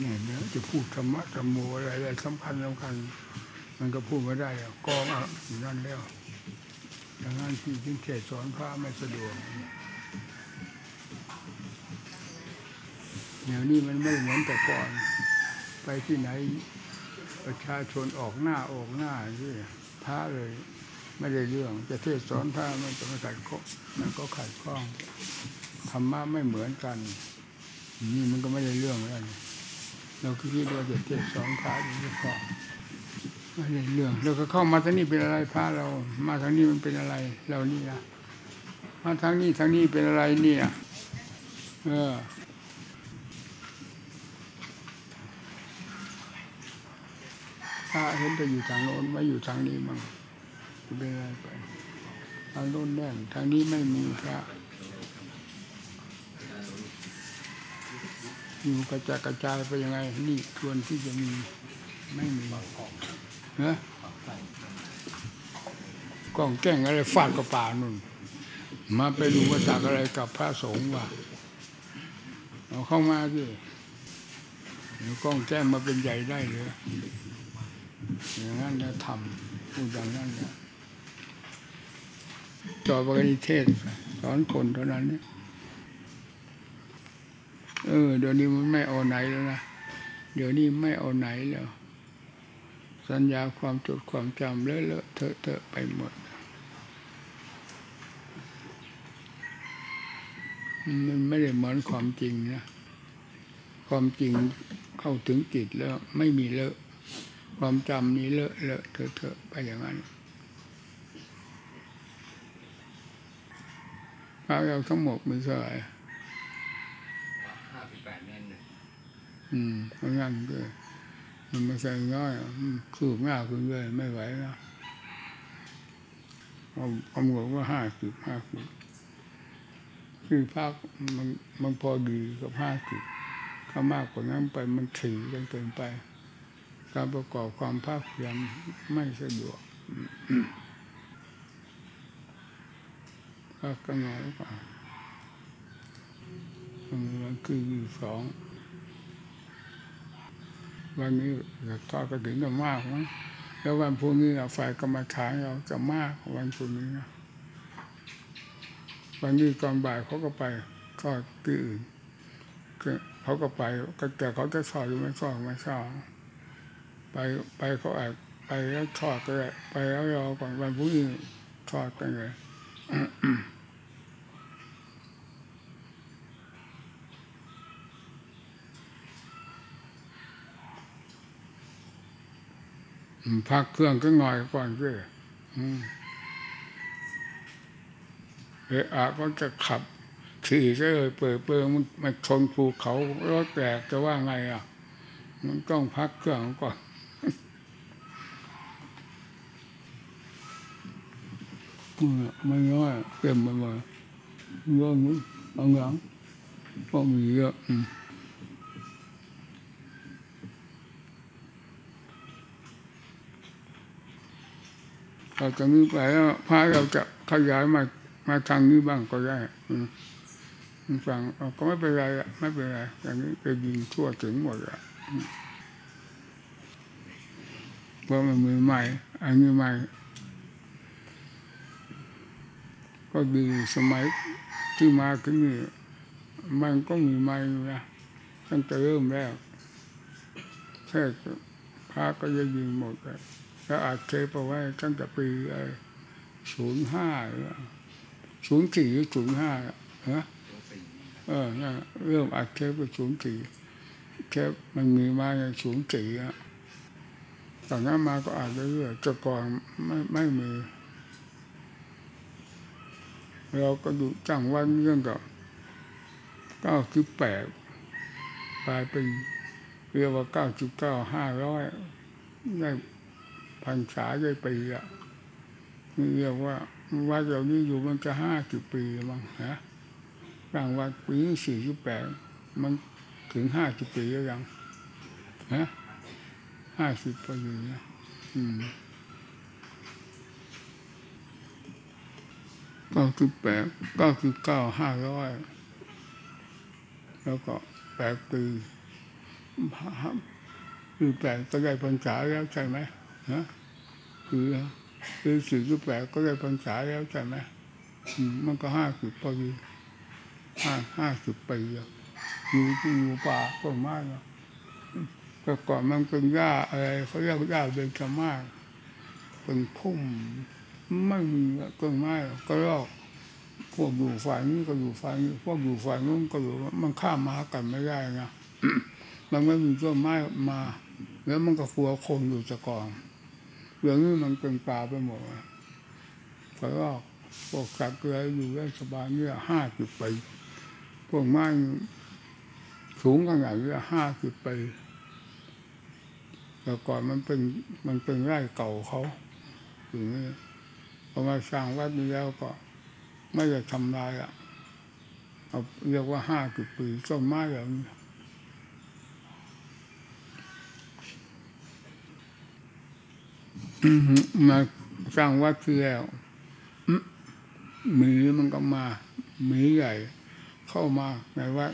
เนี่ยเดี๋ยวจะพูดธรรมะธรรมโมอะไรอะไรสำคัญสำคัญ มันก็พูดไม่ได้กองอะอยู่นั่นแล้วอย่างนั้นที่จึงเทศสอนพระไม่สะดวกเดี๋ยวนี้มันไม่เหมือนแต่ก่อน ไปที่ไหน ประชาชนออกหน้าออกหน้าที่พระเลย ไม่ได้เรื่องจะเทศสอนพระมันจะม่ขัดข้อมันก็ขัดข้องธรรมะไม่เหมือนกัน นี่มันก็ไม่ได้เรื่องแล้ว เราคิดว่าจะเทศสอนพระอยู่ที่พอไม่ได้เรื่องเราก็เข้ามาทางนี้เป็นอะไรพระเรา มาทางนี้มันเป็นอะไร เรานี่นะมาทางนี้ทางนี้เป็นอะไรเนี่ย เออพระเห็นไปอยู่ทางโน้นไม่อยู่ทางนี้มั่งเป็นอะไรไปทางโน้นแน่นทางนี้ไม่มีพระ อยู่กระจายกระจายไปยังไง นี่ควรที่จะมีไม่มีเนะกล้องแกล้งอะไรฟาดกระป่านุ่น มาไปดูว่าจากอะไรกับพระสงฆ์ว่าเอาเข้ามาสิเดี๋ยวกล้องแก้งมาเป็นใหญ่ได้เลยอย่างนั้นนะทำพูดอย่างนั้นเนะต่อไปนิเทศสอนคนเท่านั้นเนี่ย เออเดี๋ยวนี้มันไม่เอาไหนแล้วนะเดี๋ยวนี้ไม่เอาไหนแล้ว สัญญาความจดความจำเลอะเลอะเทอะเทอะไปหมดมันไม่ได้เหมือนความจริงนะความจริงเข้าถึงจิตแล้วไม่มีเลอะ ความจำนี้เลอะเลอะเทอะเทอะไปอย่างนั้นพระเราทั้งหมดมีเท่าไหร่ ห้าสิบแปดเน่น อืมเพราะงั้นก็มันไม่ใช่ง่ายอะอืมสูบง่ายขึ้นเลยไม่ไหวนะเอากำหนดว่าห้าสิบห้าสิบคือภาคมันมันพอดีกับห้าสิบถ้ามากกว่านั้นไปมันถี่กันเกินไป การประกอบความภาคเพียรไม่สะดวกอืมก็ก็น้อยกว่ามันคือสอง วันนี้ทอดกระถิ่นจะมากมั้งแล้ววันพรุ่งนี้เราฝ่ายกรรมฐานเราจะมากวันพรุ่งนี้นะวันนี้ตอนบ่ายเขาก็ไปทอดที่อื่นเขาก็ไปก็แต่เขาจะสอดหรือไม่สอดไม่ทราบไปไปเขาอาจไปแล้วทอดก็ได้ไปแล้วรอก่อนวันพรุ่งนี้ทอดกันเลย พักเครื่องก็หน่อยก่อนสิอืมเอะอะก็จะขับขี่ก็เลยเปิดเปิดมันมันชนภูเขารถแตกจะว่าไงอะ มันต้องพักเครื่องก่อนไม่น้อยเต็มไปหมดเยอะนู้เอาหลังก็มีเยอะ เราจะนี้ไปแล้วพระเราจะขยายมามาทางนี้บ้างก็ได้อืฟังเราก็ไม่เป็นไรอะไม่เป็นไรอย่างนี้จะยิงทั่วถึงหมดอะเพราะมันมีใหม่ อันนี้ใหม่ ก็ดีสมัยที่มาที่นี่มันก็มีใหม่อยู่นะตั้งแต่เริ่มแรกแค่พระก็จะยิงหมดเล ยแล้วอาจเทปเอาไว้ตั้งแต่ปีศูนย์ห้าศูนย์สี่หรือศูนย์ห้าฮะเออนั่นเริ่มอัดเทปไปศูนย์สี่เทปมันมีมาในศูนย์สี่อะตอนนั้นมาก็อาจจะเรื่อยๆแต่ก่อนไม่ไม่มีเราก็ดูจังวันเรื่องกับเก้าสิบแปดปลายเป็นเรียกว่าเก้าสิบเก้าห้าร้อยได้ พรรษาด้ปีอะนี่เรียกว่าวัดเรานี้อยู่มันจะห้าสิบปีมั้งฮะสร้างวัดปีสี่สิบแปดมันถึงห้าสิบปีแล้วยังฮะห้าสิบปีเนะอืมเก้าสิบแปดเก้าสิบเก้าห้าร้อยแล้วก็แปดปีคือแปดก็ได้พรรษาแล้วใช่ไหม ฮะคือคือสี่คือแปดก็ได้พรรษาแล้วใช่ไหมมันก็ห้าสิบปีห้าห้าสิบปีอยู่ที่อยู่ป่าต้นไม้เนาะแต่ก่อนมันเป็นหญ้าอะไรเขาเรียกหญ้าเบญจมาศเป็นพุ่มไม่มีต้นไม้ก็รอกพวกอยู่ฝ่ายนี้ก็อยู่ฝ่ายนี้พวกอยู่ฝ่ายนู้นก็อยู่มันข้ามมากันไม่ได้นะมันไม่มีต้นไม้มา แล้วมันก็ฟัวคนอยู่แตะก่อน เรื่องนี้มันเป็นป่าไปหมดอะก็รอกพวกสัตว์เกลืออยู่ได้สบายเนี่ยห้าสิบปีพวกไม้สูงขนาดนี้ห้าสิบปีแต่ก่อนมันเป็นมันเป็นไร่เก่าเขาอย่างนี้พอมาสร้างวัดนี้แล้วก็ ไม่ได้ทำลายอะเอาเรียกว่าห้าสิบปีต้นไม้แบบนี้ มาสร้างวัดที่แล้วอื้อหมีมันก็มาหมีใหญ่ เข้ามาในวัด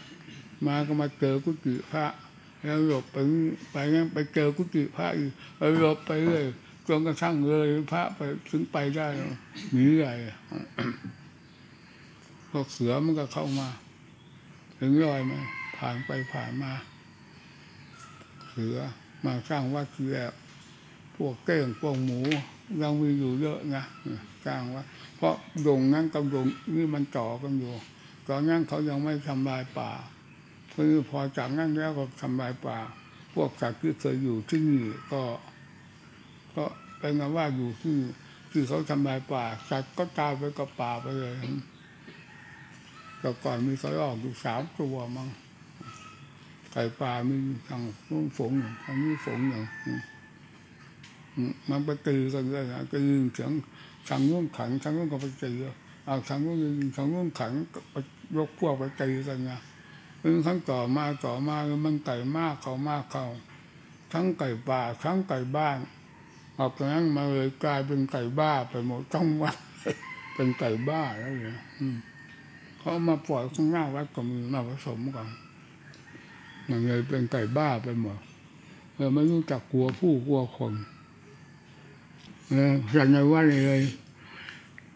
มาก็มาเจอกุฏิพระ แล้วหลบไปไปงั้นไปเจอกุฏิพระอีกแล้วหลบไปเรื่อยจนกระทั่งเลยพระไปถึงไปได้หมีใหญ่พวกเสือมันก็เข้ามา ถึงรอยไหมผ่านไปผ่านมา เสือมาสร้างวัดที่แล้ว พวกเก้งพวกหมูยังมีอยู่เยอะนะสร้างว่า เพราะดงนั้นกับดงนี่มันต่อกันอยู่ตอนนั้นเขายังไม่ทำลายป่าคือพอจากนั้นแล้วก็ทำลายป่า พวกสัตว์ที่เคยอยู่ที่นี่ก็ก็เป็นว่าอยู่ที่ที่เขาทำลายป่าสัตว์ก็ตายไปกับป่าไปเลยแต่ก่อนมีเขาออกอยู่สามตัวมั้งไก่ป่ามีทางนู้นฝงอย่างทางนี้ฝงอย่าง มันไปตีกันเลยนะตีเสียงทางนู้นขังทางนู้นก็ไปตีเอาทางนู้นทางนู้นขังก็ไปยกพวกไปตีกันนะซึ่งครั้งต่อมาต่อมามันไก่มากเขามากเขาทั้งไก่ป่าทั้งไก่บ้านออกจากนั้นมาเลยกลายเป็นไก่บ้าไปหมดต้องวัดเป็นไก่บ้าแล้วเนี่ยเขามาปล่อยข้างหน้าวัดก็มีมาผสมกันมันเลยเป็นไก่บ้าไปหมดเออไม่รู้จักกลัวผู้กลัวคน สันนว่าเลย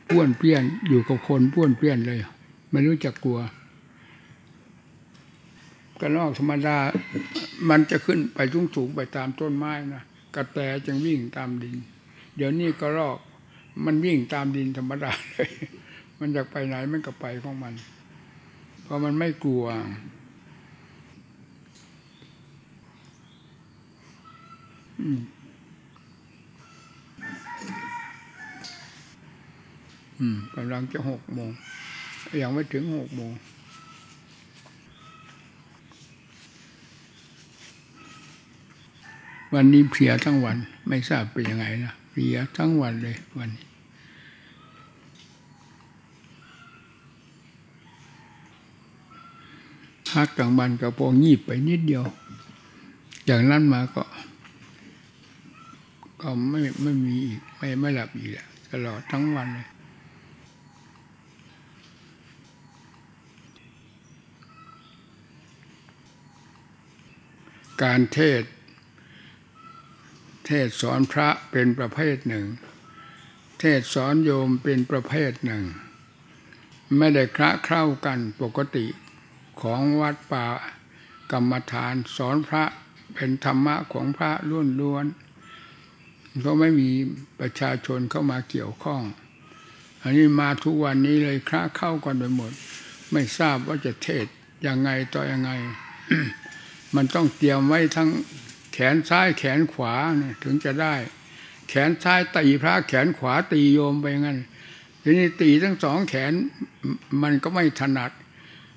ป้วนเปี้ยนอยู่กับคนป้วนเปี้ยนเลย ไม่รู้จักกลัวกระนอกธรรมดา มันจะขึ้นไปสูงสูงไปตามต้นไม้นะกระแตจึงวิ่งตามดิน เดี๋ยวนี้กระรอก มันวิ่งตามดินธรรมดาเลย มันอยากไปไหนมันก็ไปของมัน เพราะมันไม่กลัวอืม กำลังจะหกโมงยังไม่ถึงหกโมงวันนี้เพลียทั้งวัน ไม่ทราบเป็นยังไงนะเพลียทั้งวันเลยวันนี้พักกลางวันก็พองีบไปนิดเดียว อย่างนั้นมาก็ ก็ไม่ไม่มีอีกไม่ไม่หลับอีกแล้วตลอดทั้งวันเลย การเทศ เทศสอนพระเป็นประเภทหนึ่ง เทศสอนโยมเป็นประเภทหนึ่ง ไม่ได้คละเข้ากันปกติของวัดป่ากรรมฐานสอนพระเป็นธรรมะของพระล้วนล้วนๆก็ไม่มีประชาชนเข้ามาเกี่ยวข้อง อันนี้มาทุกวันนี้เลยคละเข้ากันไปหมด ไม่ทราบว่าจะเทศยังไงต่อยังไง มันต้องเตรียมไว้ทั้งแขนซ้ายแขนขวาถึงจะได้ แขนซ้ายตีพระแขนขวาตีโยมไปงั้นทีนี้ตีทั้งสองแขนมันก็ไม่ถนัด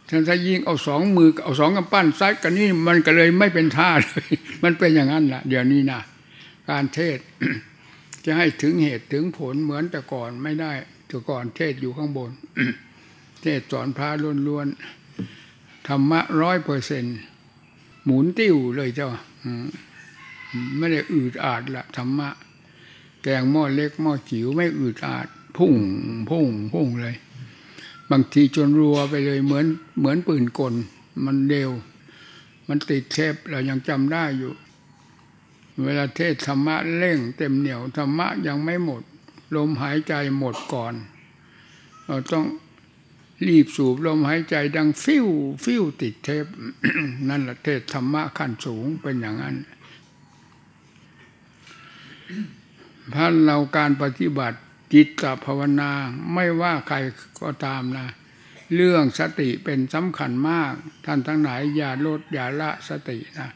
ท่านถ้ายิงเอาสองมือเอาสองกำปั้นซ้ายกันนี่มันก็เลยไม่เป็นท่าเลย มันเป็นอย่างนั้นแหละเดี๋ยวนี้นะการเทศจะให้ถึงเหตุถึงผลเหมือนแต่ก่อนไม่ได้แต่ก่อนเทศอยู่ข้างบน เทศสอนพระล้วนๆธรรมะร้อยเปอร์เซ็นต์ หมุนติ้วเลยเจ้าไม่ได้อืดอาดละธรรมะ แกงหม้อเล็กหม้อจิ๋วไม่อืดอาด พุ่งพุ่งพุ่งเลย บางทีจนรัวไปเลยเหมือนเหมือนปืนกล มันเร็ว มันติดเทปเรายังจำได้อยู่ เวลาเทศธรรมะเร่ง เต็มเหนียวธรรมะยังไม่หมด ลมหายใจหมดก่อน เราต้อง รีบสูบลมหายใจดังฟิวฟิวติดเทปนั่นแหละเทศธรรมะขั้นสูงเป็นอย่างนั้นพันเราการปฏิบัติจิตภาวนาไม่ว่าใครก็ตามนะ เรื่องสติเป็นสำคัญมาก ท่านทั้งหลายอย่าลดอย่าละสตินะ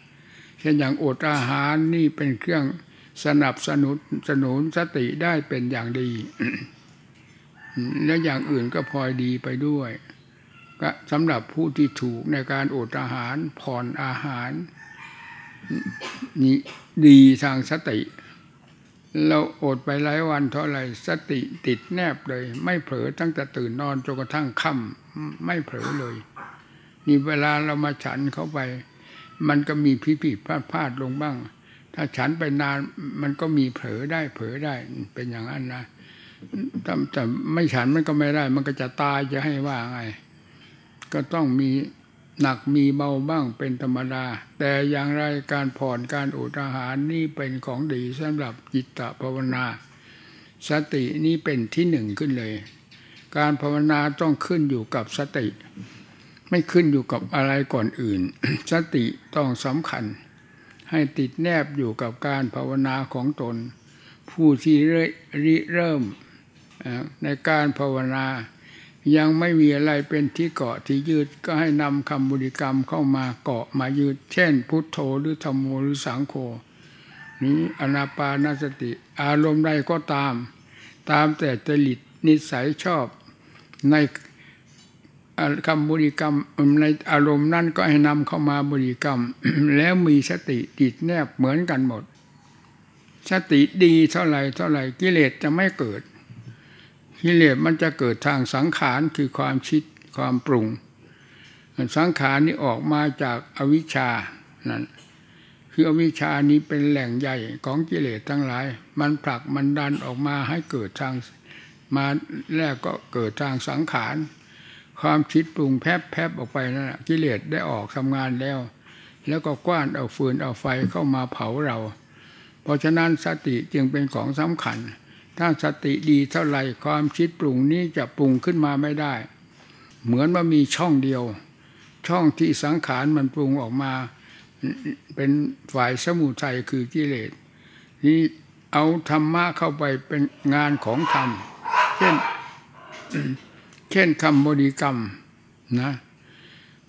เช่นอย่างอดอาหารนี่เป็นเครื่องสนับสนุนสนุนสติได้เป็นอย่างดี และอย่างอื่นก็พลอยดีไปด้วยก็สำหรับผู้ที่ถูกในการอดอาหารผ่อนอาหารนี่ดีทางสติ เราอดไปหลายวันเท่าไรสติติดแนบเลย ไม่เผลอตั้งแต่ตื่นนอนจนกระทั่งค่ำไม่เผลอเลย นี่เวลาเรามาฉันเข้าไป มันก็มีพิผิดพลาดพลาดลงบ้าง ถ้าฉันไปนานมันก็มีเผลอได้เผลอได้เป็นอย่างนั้นนะ แต่แต่ไม่ฉันมันก็ไม่ได้ มันก็จะตายจะให้ว่าไง ก็ต้องมีหนักมีเบาบ้างเป็นธรรมดา แต่อย่างไรการผ่อนการอดอาหารนี่เป็นของดีสำหรับจิตตภาวนา สตินี้เป็นที่หนึ่งขึ้นเลย การภาวนาต้องขึ้นอยู่กับสติ ไม่ขึ้นอยู่กับอะไรก่อนอื่น สติต้องสำคัญ ให้ติดแนบอยู่กับการภาวนาของตน ผู้ที่ริเริ่ม ในการภาวนา ยังไม่มีอะไรเป็นที่เกาะที่ยืดก็ให้นำคำบริกรรมเข้ามาเกาะมายืด เช่น พุทโธหรือธรรมโมหรือสังโฆนี้อนาปานสติ อารมณ์ใดก็ตาม ตามแต่จริตนิสัยชอบในคำบริกรรมในอารมณ์นั้นก็ให้นำเข้ามาบริกรรม แล้วมีสติติดแนบเหมือนกันหมด สติดีเท่าไรเท่าไรกิเลสจะไม่เกิด กิเลสมันจะเกิดทางสังขารคือความคิดความปรุง สังขารนี้ออกมาจากอวิชชานั่นคืออวิชชานี้เป็นแหล่งใหญ่ของกิเลสทั้งหลาย มันผลักมันดันออกมาให้เกิดทางมาแรกก็เกิดทางสังขาร ความคิดปรุงแพบแพบออกไปนั่นกิเลสได้ออกทำงานแล้ว แล้วก็กว้านเอาฟืนเอาไฟเข้ามาเผาเรา เพราะฉะนั้นสติจึงเป็นของสำคัญ ถ้าสติดีเท่าไหร่ความคิดปรุงนี้จะปรุงขึ้นมาไม่ได้ เหมือนว่ามีช่องเดียว ช่องที่สังขารมันปรุงออกมา เป็นฝ่ายสมุทัยคือกิเลสนี่เอาธรรมะเข้าไปเป็นงานของธรรม เช่นเช่นคำบริกรรมนะ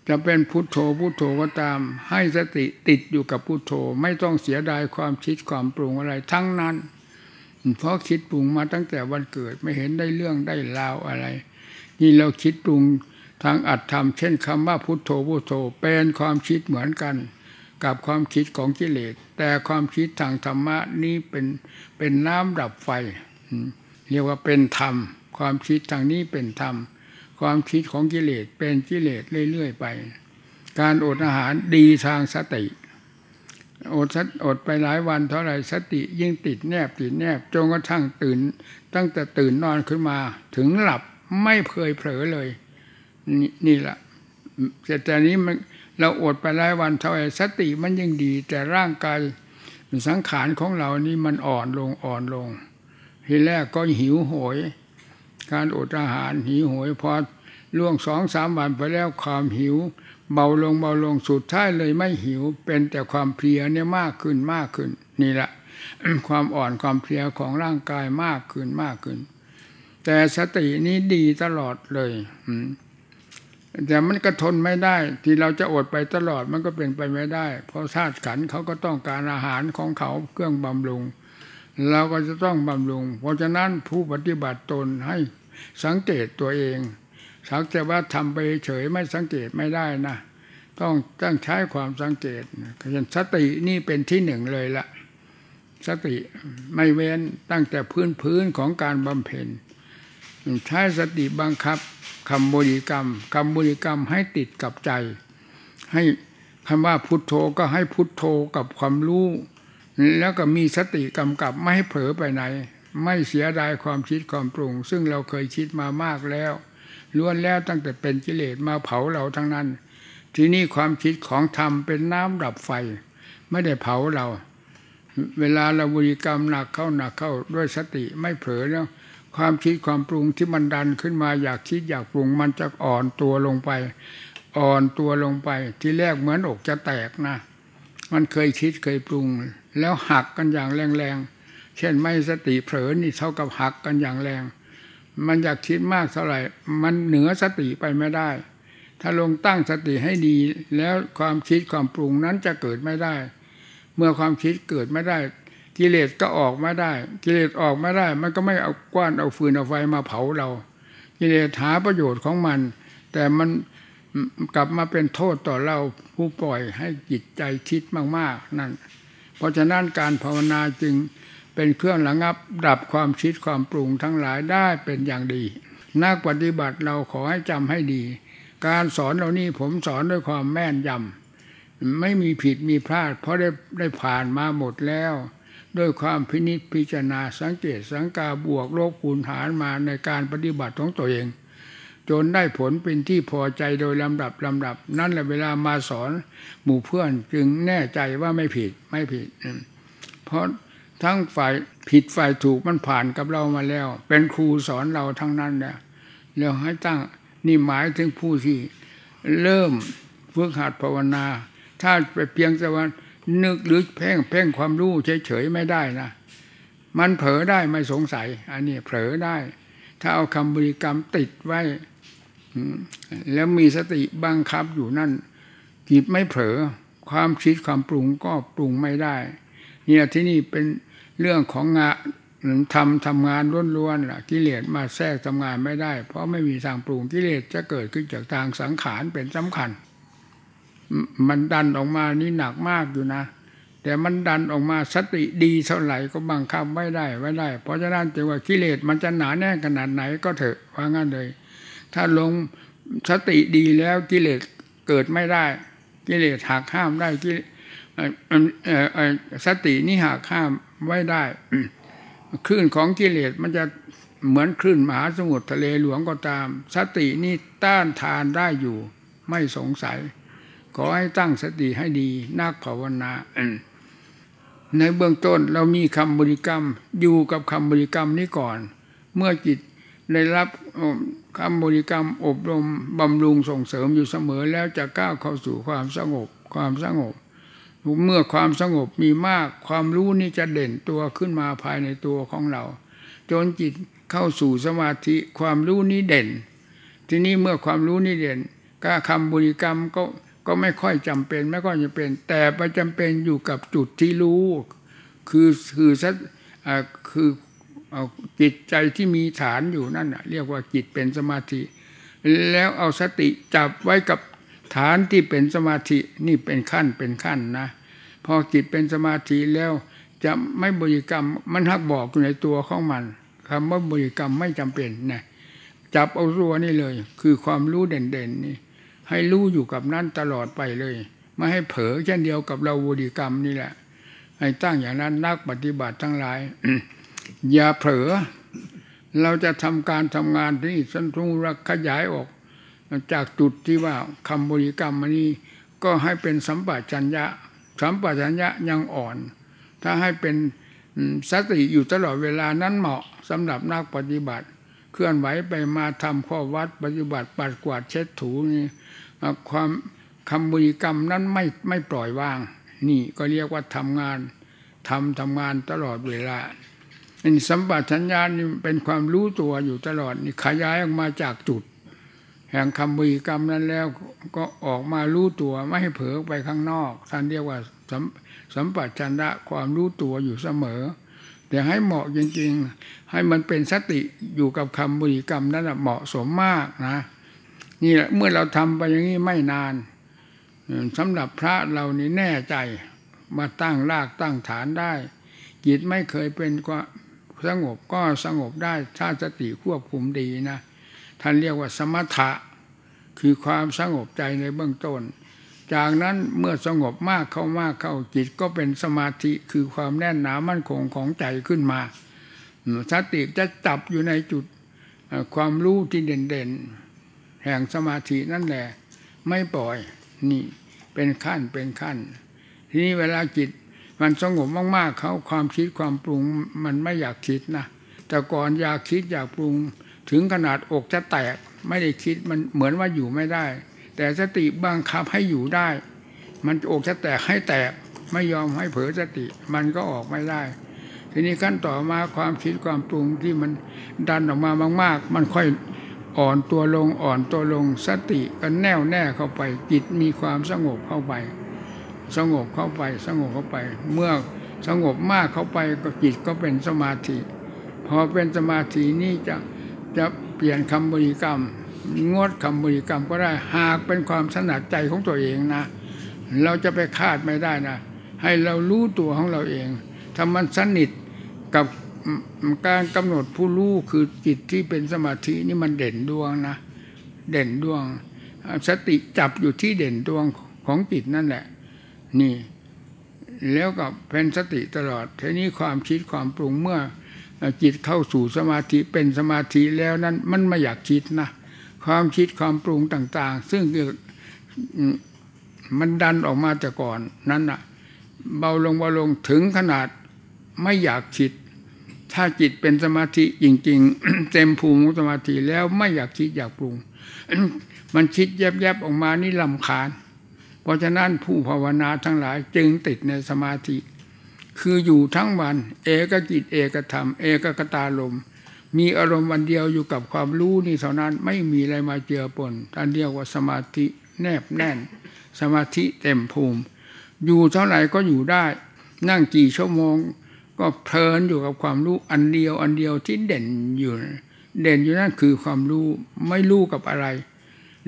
จะเป็นพุทโธพุทโธก็ตาม ให้สติติดอยู่กับพุทโธ ไม่ต้องเสียดายความคิดความปรุงอะไรทั้งนั้น เพราะคิดปรุงมาตั้งแต่วันเกิดไม่เห็นได้เรื่องได้ราวอะไร นี่เราคิดปรุงทางอัตธรรม เช่นคำว่าพุทโธพุทโธเป็นความคิดเหมือนกัน กับความคิดของกิเลส แต่ความคิดทางธรรมะนี้เป็นเป็นน้ำดับไฟ เรียกว่าเป็นธรรม ความคิดทางนี้เป็นธรรม ความคิดของกิเลสเป็นกิเลสเรื่อยๆไป การอดอาหารดีทางสติ อดซัดอดไปหลายวันเท่าไรสติยิ่งติดแนบติดแนบจนกระทั่งตื่น ตั้งแต่ตื่นนอนขึ้นมา ถึงหลับไม่เคยเผลอเลย นี่นี่แหละแต่นี้มันเราอดไปหลายวันเท่าไรสติมันยังดี แต่ร่างกายสังขารของเรานี่มันอ่อนลงอ่อนลง ทีแรกก็หิวโหย การอดอาหารหิวโหยพอล่วงสองสามวันไปแล้วความหิว เบาลงเบาลงสุดท้ายเลยไม่หิว เป็นแต่ความเพลียเนี่ยมากขึ้นมากขึ้น นี่แหละความอ่อนความเพลียของร่างกายมากขึ้นมากขึ้น แต่สตินี้ดีตลอดเลยแต่มันก็ทนไม่ได้ ที่เราจะอดไปตลอดมันก็เป็นไปไม่ได้ เพราะธาตุขันเขาก็ต้องการอาหารของเขาเครื่องบำรุง เราก็จะต้องบำรุง เพราะฉะนั้นผู้ปฏิบัติตนให้สังเกตตัวเอง สักแต่ว่าทำไปเฉยไม่สังเกตไม่ได้นะต้องต้องใช้ความสังเกตเห็นสตินี่เป็นที่หนึ่งเลยละสติไม่เว้นตั้งแต่พื้นพื้นของการบำเพ็ญใช้สติบังคับคำบริกรรมคำบริกรรมให้ติดกับใจ ให้คำว่าพุทโธก็ให้พุทโธกับความรู้ แล้วก็มีสติกำกับไม่ให้เผลอไปไหน ไม่เสียดายความคิดความปรุง ซึ่งเราเคยคิดมามากแล้ว ล้วนแล้วตั้งแต่เป็นกิเลสมาเผาเราทั้งนั้นททีนี้ความคิดของธรรมเป็นน้ำดับไฟ ไม่ได้เผาเรา เวลาเราบริกรรมหนักเข้าหนักเข้าด้วยสติไม่เผลอแล้วความคิดความปรุงที่มันดันขึ้นมาอยากคิดอยากปรุงมันจะอ่อนตัวลงไป อ่อนตัวลงไป ที่แรกเหมือนอกจะแตกนะ มันเคยคิดเคยปรุง แล้วหักกันอย่างแรงๆเช่นไม่สติเผลอนี่เท่ากับหักกันอย่างแรง มันอยากคิดมากเท่าไหร่ มันเหนือสติไปไม่ได้ ถ้าลงตั้งสติให้ดี แล้วความคิดความปรุงนั้นจะเกิดไม่ได้ เมื่อความคิดเกิดไม่ได้ กิเลสก็ออกไม่ได้ กิเลสออกไม่ได้ มันก็ไม่เอากว้านเอาฟืนเอาไฟมาเผาเรา กิเลสหาประโยชน์ของมัน แต่มันกลับมาเป็นโทษต่อเราผู้ปล่อยให้จิตใจคิดมาก ๆ นั่น เพราะฉะนั้นการภาวนาจึง เป็นเครื่องระงับดับความคิดความปรุงทั้งหลายได้เป็นอย่างดี นักปฏิบัติเราขอให้จำให้ดี การสอนเรานี่ผมสอนด้วยความแม่นยำไม่มีผิดมีพลาด เพราะได้ได้ผ่านมาหมดแล้ว ด้วยความพินิจพิจารณาสังเกตสังกาบวกโลกคูณหารมาในการปฏิบัติของตัวเอง จนได้ผลเป็นที่พอใจโดยลำดับลำดับ นั่นแหละเวลามาสอนหมู่เพื่อนจึงแน่ใจว่าไม่ผิดไม่ผิด เพราะ ทั้งฝ่ายผิดฝ่ายถูกมันผ่านกับเรามาแล้ว เป็นครูสอนเราทั้งนั้นเนี่ยแล้วให้ตั้งนี่หมายถึงผู้ที่เริ่มฝึกหัดภาวนา ถ้าไปเพียงแต่ว่านึกหรือเพ่งเพ่งความรู้เฉยๆไม่ได้นะมันเผลอได้ไม่สงสัย อันนี้เผลอได้ ถ้าเอาคำบริกรรมติดไว้แล้วมีสติบังคับอยู่นั่นจิตไม่เผลอความคิดความปรุงก็ปรุงไม่ได้ เนี่ยที่นี่เป็น เรื่องของงานทำทำงานล้วนๆล่ะกิเลสมาแทรกทำงานไม่ได้ เพราะไม่มีทางปรุงกิเลสจะเกิดขึ้นจากทางสังขารเป็นสำคัญ มันดันออกมานี่หนักมากอยู่นะ แต่มันดันออกมาสติดีเท่าไหร่ก็บังคับไม่ได้ไม่ได้ เพราะฉะนั้นจึงว่ากิเลสมันจะหนาแน่นขนาดไหนก็เถอะว่างั้นเลย ถ้าลงสติดีแล้วกิเลสเกิดไม่ได้ กิเลสหักห้ามได้คือสตินี่หักห้าม ไว้ได้คลื่นของกิเลสมันจะเหมือนคลื่นมหาสมุทรทะเลหลวงก็ตาม สตินี่ต้านทานได้อยู่ ไม่สงสัย ขอให้ตั้งสติให้ดีนักภาวนาในเบื้องต้นเรามีคำบริกรรมอยู่กับคำบริกรรมนี้ก่อน เมื่อจิตได้รับคำบริกรรมอบรมบำรุงส่งเสริมอยู่เสมอแล้วจะก้าวเข้าสู่ความสงบความสงบ เมื่อความสงบมีมาก ความรู้นี่จะเด่นตัวขึ้นมาภายในตัวของเรา จนจิตเข้าสู่สมาธิความรู้นี้เด่น ทีนี้เมื่อความรู้นี้เด่นก็คำบริกรรมก็ก็ไม่ค่อยจำเป็นไม่ค่อยจะเป็น แต่ประจำเป็นอยู่กับจุดที่รู้ คือคือสัคือจิตใจที่มีฐานอยู่นั่นเรียกว่าจิตเป็นสมาธิ แล้วเอาสติจับไว้กับ ฐานที่เป็นสมาธินี่เป็นขั้นเป็นขั้นนะ พอจิตเป็นสมาธิแล้วจะไม่บริกรรมมันหักบอกอยู่ในตัวของมันคำว่าบริกรรมไม่จำเป็นนะจับเอารัวนี่เลย คือความรู้เด่นๆนี่ ให้รู้อยู่กับนั่นตลอดไปเลย ไม่ให้เผลอเช่นเดียวกับเราบริกรรมนี่แหละ ให้ตั้งอย่างนั้นนักปฏิบัติทั้งหลาย อย่าเผลอเราจะทำการทำงานที่สันทุรักขยายออก จากจุดที่ว่าคำบริกรรมมันนี้ก็ให้เป็นสัมปชัญญะ สัมปชัญญะยังอ่อน ถ้าให้เป็นสติอยู่ตลอดเวลานั้นเหมาะสำหรับนักปฏิบัติ เคลื่อนไหวไปมาทำข้อวัดปฏิบัติปัดกวาดเช็ดถูนี่ความคำบริกรรมนั้นไม่ไม่ปล่อยวาง นี่ก็เรียกว่าทำงานทำทำงานตลอดเวลาอันสัมปชัญญะนี่เป็นความรู้ตัวอยู่ตลอดนี่ขยายออกมาจากจุด แห่งคำบริกรรมนั้นแล้วก็ออกมารู้ตัวไม่ให้เผลอไปข้างนอกท่านเรียกว่าสัมสัมปัชัญญะความรู้ตัวอยู่เสมอ แต่ให้เหมาะจริงๆ ให้มันเป็นสติอยู่กับคำบริกรรมนั้นเหมาะสมมากนะนี่แหละเมื่อเราทำไปอย่างนี้ไม่นานสำหรับพระเรานี่แน่ใจมาตั้งรากตั้งฐานได้ จิตไม่เคยเป็นก็สงบก็สงบได้ถ้าสติควบคุมดีนะ ท่านเรียกว่าสมถะ คือความสงบใจในเบื้องต้น จากนั้นเมื่อสงบมากเข้ามากเข้าจิตก็เป็นสมาธิคือความแน่นหนามั่นคงของใจขึ้นมาสติจะจับอยู่ในจุดความรู้ที่เด่นๆ แห่งสมาธินั่นแหละ ไม่ปล่อยนี่เป็นขั้นเป็นขั้น ทีนี้เวลาจิตมันสงบมากๆเขาความคิดความปรุงมันไม่อยากคิดนะแต่ก่อนอยากคิดอยากปรุง ถึงขนาดอกจะแตกไม่ได้คิดมันเหมือนว่าอยู่ไม่ได้ แต่สติบังคับให้อยู่ได้ มันอกจะแตกให้แตกไม่ยอมให้เผลอสติ มันก็ออกไม่ได้ ทีนี้ขั้นต่อมาความคิดความปรุงที่มันดันออกมามาก ๆ มันค่อยอ่อนตัวลงอ่อนตัวลงสติก็แน่วแน่เข้าไปจิตมีความสงบเข้าไป สงบเข้าไปสงบเข้าไป เมื่อสงบมากเข้าไปก็จิตก็เป็นสมาธิ พอเป็นสมาธินี่จะ จะเปลี่ยนคำบริกรรม งดคำบริกรรมก็ได้หากเป็นความถนัดใจของตัวเองนะ เราจะไปคาดไม่ได้นะ ให้เรารู้ตัวของเราเองถ้ามันสนิทกับการกำหนดผู้รู้คือจิตที่เป็นสมาธินี่มันเด่นดวงนะ เด่นดวง สติจับอยู่ที่เด่นดวงของจิตนั่นแหละ นี่ แล้วก็เป็นสติตลอดทีนี้ความคิดความปรุงเมื่อ จิตเข้าสู่สมาธิเป็นสมาธิแล้วนั้นมันไม่อยากคิดนะความคิดความปรุงต่าง ๆ ซึ่งมันดันออกมาแต่ก่อนนั้นน่ะ เบาลงเบาลงถึงขนาดไม่อยากคิด ถ้าจิตเป็นสมาธิจริง ๆ เต็มภูมิสมาธิแล้วไม่อยากคิดอยากปรุง มันคิดแยบๆออกมานี่ลำคาญ เพราะฉะนั้นผู้ภาวนาทั้งหลายจึงติดในสมาธิ คืออยู่ทั้งวัน เอกกิจเอกธรรม เอกกตาลม มีอารมณ์วันเดียวอยู่กับความรู้นี่เท่านั้นไม่มีอะไรมาเจือปนท่านเรียกว่าสมาธิแนบแน่น สมาธิเต็มภูมิ อยู่เท่าไหร่ก็อยู่ได้ นั่งกี่ชั่วโมง ก็เพลินอยู่กับความรู้อันเดียวอันเดียวที่เด่นอยู่ เด่นอยู่นั่นคือความรู้ไม่รู้กับอะไร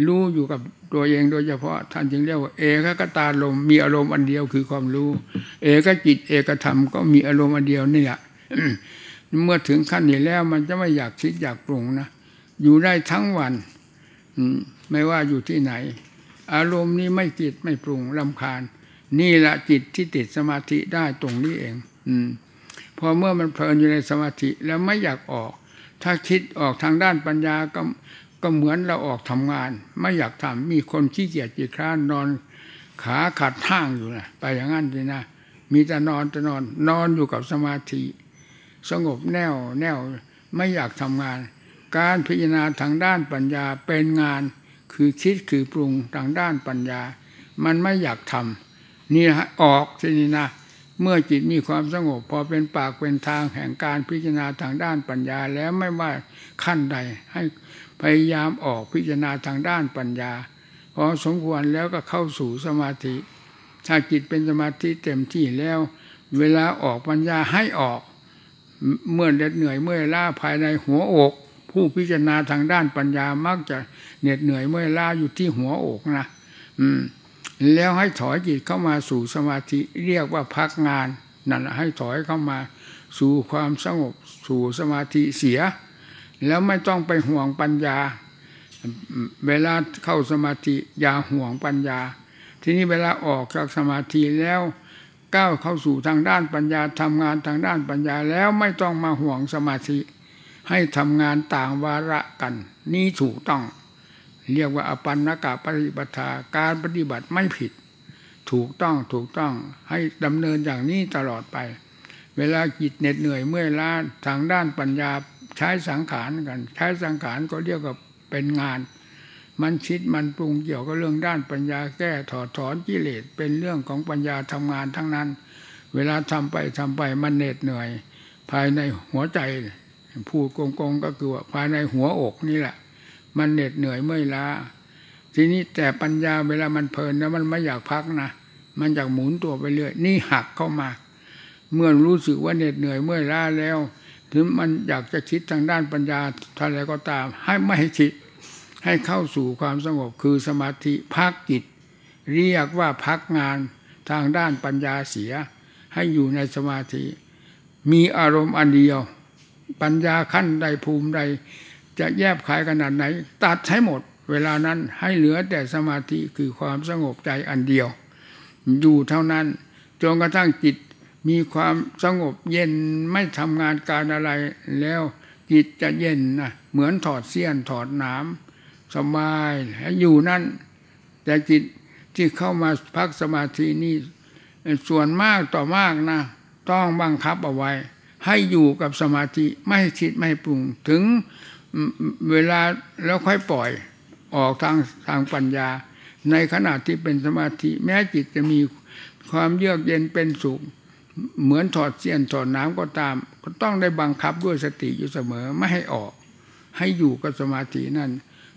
รู้อยู่กับตัวเองโดยเฉพาะท่านจึงเรียกว่า เอกกตาลมมีอารมณ์อันเดียวคือความรู้ เอกจิตเอกธรรมก็มีอารมณ์อันเดียวนี่แหละเมื่อถึงขั้นนี้แล้วมันจะไม่อยากคิดอยากปรุงนะอยู่ได้ทั้งวันไม่ว่าอยู่ที่ไหน อารมณ์นี้ไม่จิตไม่ปรุงลำคาญ นี่แหละจิตที่ติดสมาธิได้ตรงนี้เอง อืมพอเมื่อมันเพลินอยู่ในสมาธิแล้วไม่อยากออก ถ้าคิดออกทางด้านปัญญาก็ ก็เหมือนเราออกทำงาน ไม่อยากทำมีคนขี้เกียจจีคร้านนอน ขาขัดท่างอยู่นะไปอย่างนั้นสินะมีแต่นอนแต่นอน นอนอยู่กับสมาธิ สงบแน่วแน่วไม่อยากทำงาน การพิจารณาทางด้านปัญญาเป็นงาน คือคิดคือปรุงทางด้านปัญญา มันไม่อยากทำนี่ฮะออกทีนี้นะเมื่อจิตมีความสงบ พอเป็นปากเป็นทางแห่งการพิจารณาทางด้านปัญญาแล้วไม่ว่าขั้นใดให้ พยายามออกพิจารณาทางด้านปัญญา พอสมควรแล้วก็เข้าสู่สมาธิ ถ้าจิตเป็นสมาธิเต็มที่แล้ว เวลาออกปัญญาให้ออก เมื่อเด็ดเหนื่อยเมื่อล้าภายในหัวอก ผู้พิจารณาทางด้านปัญญามักจะเหน็ดเหนื่อยเมื่อล้าอยู่ที่หัวอกนะอืม แล้วให้ถอยจิตเข้ามาสู่สมาธิเรียกว่าพักงานนั่นให้ถอยเข้ามาสู่ความสงบสู่สมาธิเสีย แล้วไม่ต้องไปห่วงปัญญา เวลาเข้าสมาธิอย่าห่วงปัญญา ทีนี้เวลาออกจากสมาธิแล้วก้าวเข้าสู่ทางด้านปัญญาทำงานทางด้านปัญญาแล้วไม่ต้องมาห่วงสมาธิ ให้ทำงานต่างวาระกัน นี่ถูกต้อง เรียกว่าอปันนกะปฏิปทาการปฏิบัติไม่ผิด ถูกต้องถูกต้องให้ดำเนินอย่างนี้ตลอดไป เวลาจิตเหน็ดเหนื่อยเมื่อยล้าทางด้านปัญญา ใช้สังขารกัน ใช้สังขารก็เรียกว่าเป็นงาน มันคิดมันปรุงเกี่ยวกับเรื่องด้านปัญญาแก้ถอดถอนกิเลสเป็นเรื่องของปัญญาทำงานทั้งนั้น เวลาทำไปทำไปมันเหน็ดเหนื่อย ภายในหัวใจพูดโกงๆก็คือว่าภายในหัวอกนี่แหละ มันเหน็ดเหนื่อยเมื่อยล้าทีนี้แต่ปัญญาเวลามันเพลินแล้วมันไม่อยากพักนะมันอยากหมุนตัวไปเรื่อยนี่หักเข้ามา เมื่อรู้สึกว่าเหน็ดเหนื่อยเมื่อยล้าแล้ว ถึงมันอยากจะคิดทางด้านปัญญาอะไรก็ตาม ให้ไม่ให้คิดให้เข้าสู่ความสงบคือสมาธิพักจิต เรียกว่าพักงานทางด้านปัญญาเสีย ให้อยู่ในสมาธิ มีอารมณ์อันเดียว ปัญญาขั้นใดภูมิใด จะแยบขายขนาดไหน ตัดใช้หมด เวลานั้นให้เหลือแต่สมาธิคือความสงบใจอันเดียว อยู่เท่านั้นจนกระทั่งจิต มีความสงบเย็นไม่ทำงานการอะไรแล้วจิตจะเย็นนะเหมือนถอดเสี้ยนถอดน้ำสบายอยู่นั่น แต่จิตที่เข้ามาพักสมาธินี่ส่วนมากต่อมากนะ ต้องบังคับเอาไว้ ให้อยู่กับสมาธิไม่คิดไม่ปรุง ถึงเวลาแล้วค่อยปล่อยออกทางทางปัญญา ในขณะที่เป็นสมาธิ แม้จิตจะมีความเยือกเย็นเป็นสุข เหมือนถอดเสี้ยนถอดน้ำก็ตาม ก็ต้องได้บังคับด้วยสติอยู่เสมอไม่ให้ออก ให้อยู่กับสมาธินั่น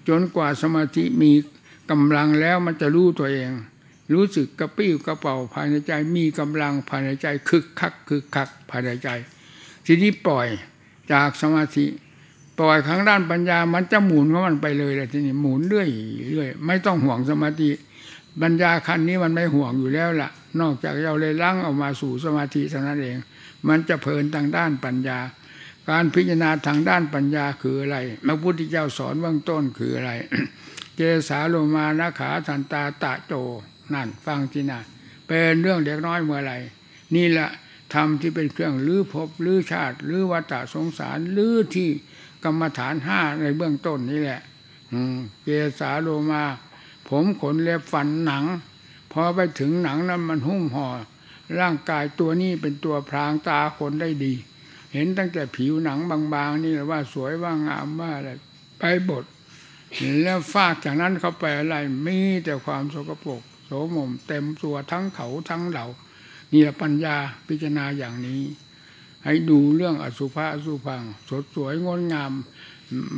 จนกว่าสมาธิมีกำลังแล้วมันจะรู้ตัวเอง รู้สึกกระปี้กระเป๋าภายในใจมีกำลังภายในใจคึกคักคึกคักภายในใจ ทีนี้ปล่อยจากสมาธิ ปล่อยข้างด้านปัญญามันจะหมุนของมันไปเลยแหละทีนี้หมุนเรื่อยเรื่อยไม่ต้องห่วงสมาธิปัญญาขั้นนี้มันไม่ห่วงอยู่แล้วล่ะ นอกจากเราเลยล้างออกมาสู่สมาธิเท่านั้นเอง มันจะเพลินทางด้านปัญญา การพิจารณาทางด้านปัญญาคืออะไรพระพุทธเจ้าสอนเบื้องต้นคืออะไร เกสาโลมานาขาทันตาตะโจนั่นฟังที่น่ะเป็นเรื่องเด็กน้อยเมื่อไรนี่แหละธรรมที่เป็นเครื่องลื้อภพลื้อชาติลื้อวัฏสงสารลื้อที่กรรมฐานห้าในเบื้องต้นนี่แหละเกสาโลมา ผมขนเล็บฟันหนัง พอไปถึงหนังนั้นมันหุ้มห่อร่างกายตัวนี้เป็นตัวพรางตาคนได้ดี เห็นตั้งแต่ผิวหนังบางๆนี่แหละว่าสวยว่างามว่าอะไรไปบทแล้วฟากจากนั้นเข้าไปอะไรมีแต่ความสกปรกโสมมเต็มตัวทั้งเขาทั้งเหล่านี่แหละปัญญาพิจารณาอย่างนี้ ให้ดูเรื่องอสุภะอสุพัง สดสวยงดงาม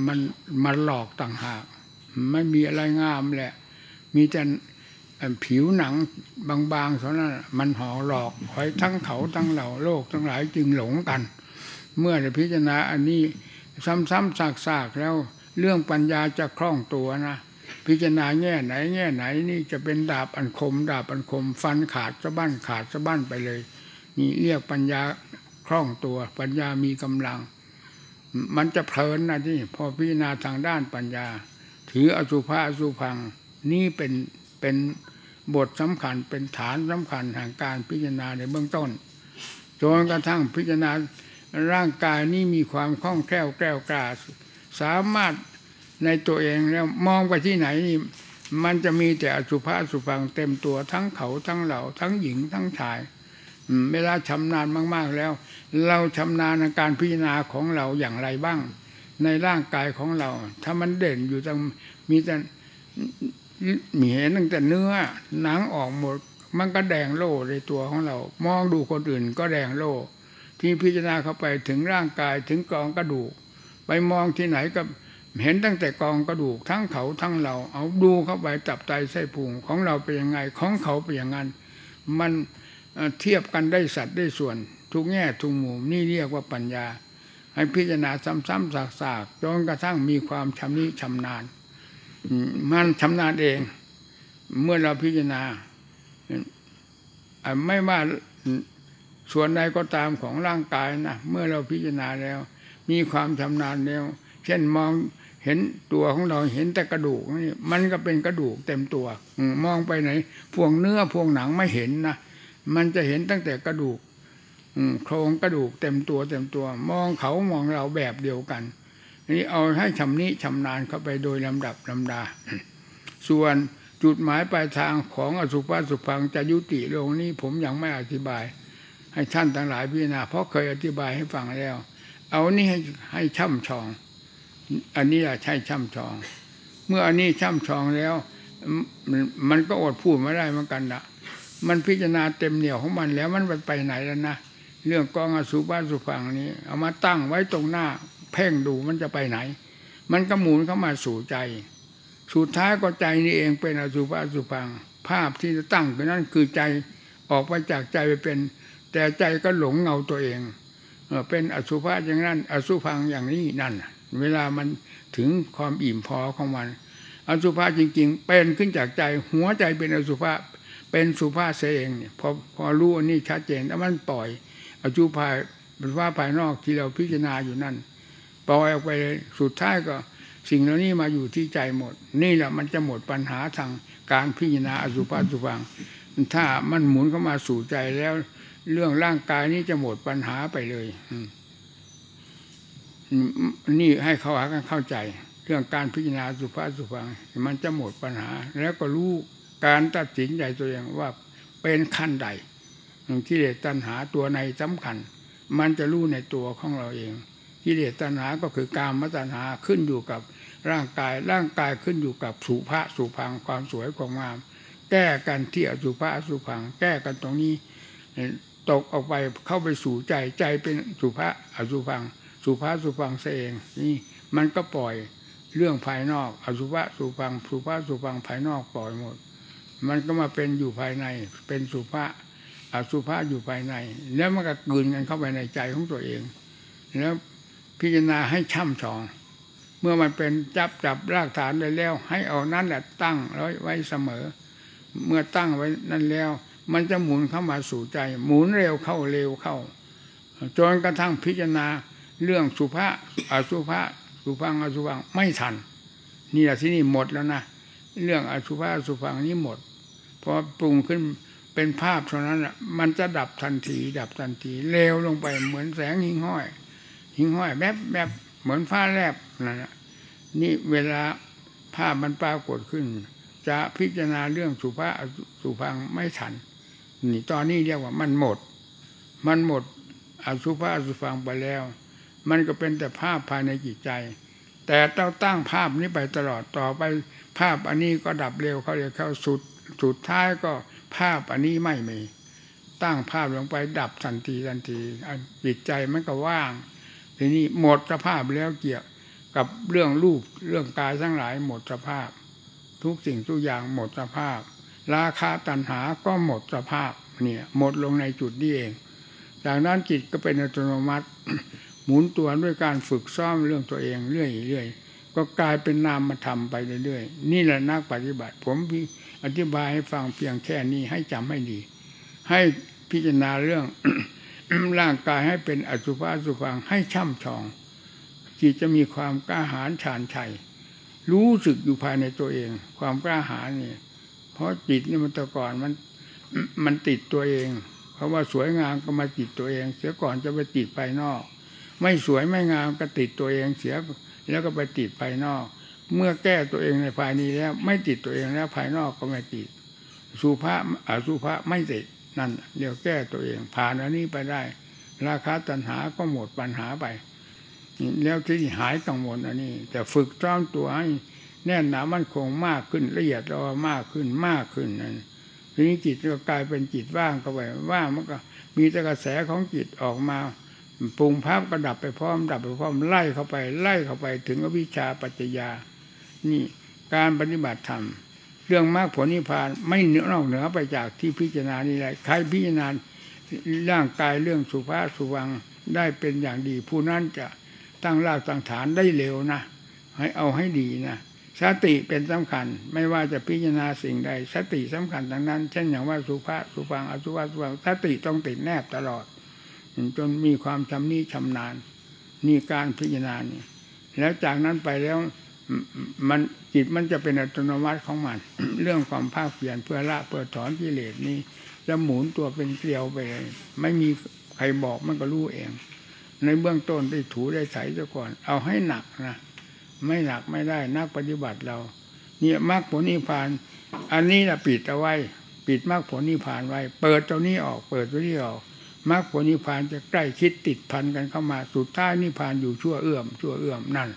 มันมันหลอกต่างหาก ไม่มีอะไรงามแหละ มีแต่ ผิวหนังบางๆเท่านั้นมันห่อหลอกหอยทั้งเขาทั้งเหล่าโลกทั้งหลายจึงหลงกัน เมื่อได้พิจารณาอันนี้ซ้ำๆซากๆแล้วเรื่องปัญญาจะคล่องตัวนะพิจารณาแง่ไหนแง่ไหนนี่จะเป็นดาบอันคม ดาบอันคม ฟันขาดสะบั้นขาดสะบั้นไปเลย นี่เรียกปัญญาคล่องตัว ปัญญามีกำลัง มันจะเพลินนะที่พอพิจารณาทางด้านปัญญา ถืออสุภะอสุพังนี่เป็น เป็นบทสำคัญเป็นฐานสำคัญแห่งการพิจารณาในเบื้องต้นจนกระทั่งพิจารณาร่างกายนี้มีความคล่องแคล่วแกล้วกล้าสามารถในตัวเองแล้วมองไปที่ไหนนี่มันจะมีแต่อสุภะสุพังเต็มตัวทั้งเขาทั้งเหล่าทั้งหญิงทั้งชายเวลาชำนาญมาก ๆแล้ว เราชำนาญในการพิจารณาของเราอย่างไรบ้าง ในร่างกายของเรา ถ้ามันเด่นอยู่ตรงมีแต่ มีเห็นตั้งแต่เนื้อหนังออกหมด มันก็แดงโล่ในตัวของเรา มองดูคนอื่นก็แดงโล่ที่พิจารณาเข้าไปถึงร่างกายถึงกองกระดูก ไปมองที่ไหนก็เห็นตั้งแต่กองกระดูกทั้งเขาทั้งเรา เอาดูเข้าไปจับไตไส้พุงของเราเป็นยังไงของเขาเป็นอย่างนั้น มันเทียบกันได้สัตว์ได้ส่วน ทุกแง่ทุกมุมนี่เรียกว่าปัญญา ให้พิจารณาซ้ำๆซากๆจนกระทั่งมีความชำนิชำนาญ มันชำนาญเอง เมื่อเราพิจารณาไม่ว่าส่วนใดก็ตามของร่างกายนะเมื่อเราพิจารณาแล้ว มีความชำนาญแล้ว เช่นมองเห็นตัวของเราเห็นแต่กระดูกนี่มันก็เป็นกระดูกเต็มตัวมองไปไหน พวงเนื้อพวงหนังไม่เห็นนะมันจะเห็นตั้งแต่กระดูกโครงกระดูกเต็มตัวเต็มตัว มองเขามองเราแบบเดียวกัน นี่เอาให้ชำนิชำนาญเข้าไปโดยลำดับลำดา ส่วนจุดหมายปลายทางของอสุภะสุพังจะยุติลงนี้ผมยังไม่อธิบาย ให้ท่านทั้งหลายพิจารณาเพราะเคยอธิบายให้ฟังแล้ว เอานี่ให้ให้ช่ำชอง อันนี้แหละใช่ช่ำชอง เมื่ออันนี้ช่ำชองแล้ว มันก็อดพูดไม่ได้เหมือนกันละมันพิจารณาเต็มเหนียวของมันแล้วมันไปไหนแล้วนะเรื่องกองอสุบ้านสุฟังนี้ เอามาตั้งไว้ตรงหน้า เพ่งดูมันจะไปไหน มันก็หมุนเข้ามาสู่ใจ สุดท้ายก็ใจนี่เองเป็นอสุภะสุพัง ภาพที่จะตั้งไปนั่นคือใจออกไปจากใจไปเป็น แต่ใจก็หลงเงาตัวเองเป็นอสุภะอย่างนั้น อสุพังอย่างนี้นั่น เวลามันถึงความอิ่มพอของมัน อสุภะจริง ๆ เป็นขึ้นจากใจหัวใจเป็นอสุภะเป็นสุภาษเองเนี่ยพอพอรู้อันนี้ชัดเจนแล้วมันปล่อยอสุภะเป็นว่าภายนอกที่เราพิจารณาอยู่นั่น ปล่อยออกไปสุดท้ายก็สิ่งเหล่านี้มาอยู่ที่ใจหมด นี่แหละมันจะหมดปัญหาทางการพิจารณาอสุภะสุพัง ถ้ามันหมุนเข้ามาสู่ใจแล้ว เรื่องร่างกายนี้จะหมดปัญหาไปเลยนี่ให้เขาหากันเข้าใจ เรื่องการพิจารณาสุภาษสุฟัง มันจะหมดปัญหา แล้วก็รู้การตัดสินใจตัวเองว่าเป็นขั้นใดกิเลสตัณหาตัวในสำคัญ มันจะรู้ในตัวของเราเอง กิเลสตัณหาก็คือการมตัณหาขึ้นอยู่กับร่างกายร่างกายขึ้นอยู่กับสุภาษสุพังความสวยความงาม แก้กันที่อสุภะอสุพัง แก้กันตรงนี้ ตกออกไปเข้าไปสู่ใจใจเป็นสุภาษอสุพัง สุภาษสุพังเองนี่มันก็ปล่อยเรื่องภายนอก อสุภะสุพังสุภาษสุพังภายนอกปล่อยหมด มันก็มาเป็นอยู่ภายในเป็นสุภาษอสุภาษอยู่ภายใน แล้วมันก็กลืนกันเข้าไปในใจของตัวเอง แล้ว พิจารณาให้ช่ำชอง เมื่อมันเป็นจับจับรากฐานได้แล้ว ให้เอานั้นแหละตั้งไว้เสมอ เมื่อตั้งไว้นั่นแล้ว มันจะหมุนเข้ามาสู่ใจ หมุนเร็วเข้าเร็วเข้าจนกระทั่งพิจารณาเรื่องสุภาอสุภาสุพังอสุพังไม่ทัน นี่แหละที่นี่หมดแล้วนะเรื่องอสุภาอสุพังนี้หมดพอปรุงขึ้นเป็นภาพเท่านั้นมันจะดับทันที ดับทันทีเร็วลงไปเหมือนแสงหิ่งห้อย หิ่งห้อยแบบแบบเหมือนฟ้าแลบนั่นแหละนี่เวลาภาพมันปรากฏขึ้น จะพิจารณาเรื่องสุภาสุพังไม่ทันนี่ตอนนี้เรียกว่ามันหมด มันหมดอสุภาอสุพังไปแล้ว มันก็เป็นแต่ภาพภายในจิตใจ แต่ต้องตั้งภาพนี้ไปตลอดต่อไปภาพอันนี้ก็ดับเร็วเขาเรียกเข้าสุดสุดท้ายก็ภาพอันนี้ไม่มี ตั้งภาพลงไปดับทันทีทันทีจิตใจมันก็ว่าง ทีนี้หมดสภาพแล้วเกี่ยวกับเรื่องรูปเรื่องกายทั้งหลายหมดสภาพ ทุกสิ่งทุกอย่างหมดสภาพ ราคาตัณหาก็หมดสภาพเนี่ยหมดลงในจุดนี้เองจากนั้นจิตก็เป็นอัตโนมัติ หมุนตัวด้วยการฝึกซ้อมเรื่องตัวเองเรื่อยๆก็กลายเป็นนามมาทำไปเรื่อยๆนี่แหละนักปฏิบัติ ผมอธิบายให้ฟังเพียงแค่นี้ให้จำให้ดี ให้พิจารณาเรื่อง ร่างกายให้เป็นอสุภะสุฟังให้ช่ำชอง จิตจะมีความกล้าหาญชาญชัยรู้สึกอยู่ภายในตัวเอง ความกล้าหาญนี่เพราะจิตนี่มันตะก่อนมันมันติดตัวเอง เพราะว่าสวยงามก็มาติดตัวเอง เสียก่อนจะไปติดภายนอก ไม่สวยไม่งามก็ติดตัวเองเสียแล้วก็ไปติดภายนอก เมื่อแก้ตัวเองในภายนี้แล้ว ไม่ติดตัวเองแล้วภายนอกก็ไม่ติดสุภาพอสุภาพไม่ติด นั่นเดี๋ยวแก้ตัวเอง ผ่านอันนี้ไปได้ ราคาตัณหาก็หมดปัญหาไปแล้วที่หายกังวลอันนี้ แต่ฝึกจ้องตัวให้แน่นหนามันคงมากขึ้นละเอียดเรามากขึ้นมากขึ้นนั่นทีนี้จิตก็กลายเป็นจิตว่างเข้าไปว่างมันก็ มีแต่กระแสของจิตออกมาปรุงภาพก็ดับไปพร้อม ดับไปพร้อมไล่เข้าไป ไล่เข้าไปถึงอวิชชาปัจจยา นี่การปฏิบัติธรรม เรื่องมรรคผลนิพพานไม่เหนือนอกเหนือไปจากที่พิจารณานี้เลยใครพิจารณาร่างกายเรื่องสุภาษสุวังได้เป็นอย่างดี ผู้นั้นจะตั้งรากตั้งฐานได้เร็วนะ ให้เอาให้ดีนะสติเป็นสำคัญ ไม่ว่าจะพิจารณาสิ่งใด สติสำคัญทั้งนั้น เช่นอย่างว่าสุภาษสุฟังอสุภาสุฟังสติต้องติดแนบตลอด จนมีความชำนิชำนาญนี่การพิจารณานี่แล้วจากนั้นไปแล้วมัน จิตมันจะเป็นอัตโนมัติของมัน เรื่องความภาคเปลี่ยนเพื่อละเพื่อถอนกิเลสนี้จะหมุนตัวเป็นเกลียวไปเลยไม่มีใครบอกมันก็รู้เอง ในเบื้องต้นได้ถูได้ใสซะก่อน เอาให้หนักนะไม่หนักไม่ได้นักปฏิบัติเรา เนี่ยมรรคผลนิพพาน อันนี้แหละปิดเอาไว้ ปิดมรรคผลนิพพานไว้ เปิดตัวนี้ออก เปิดตัวนี้ออกมรรคผลนิพพานจะใกล้ชิดติดพันกันเข้ามาสุดท้ายนิพพานอยู่ชั่วเอื้อมชั่วเอื้อมนั่น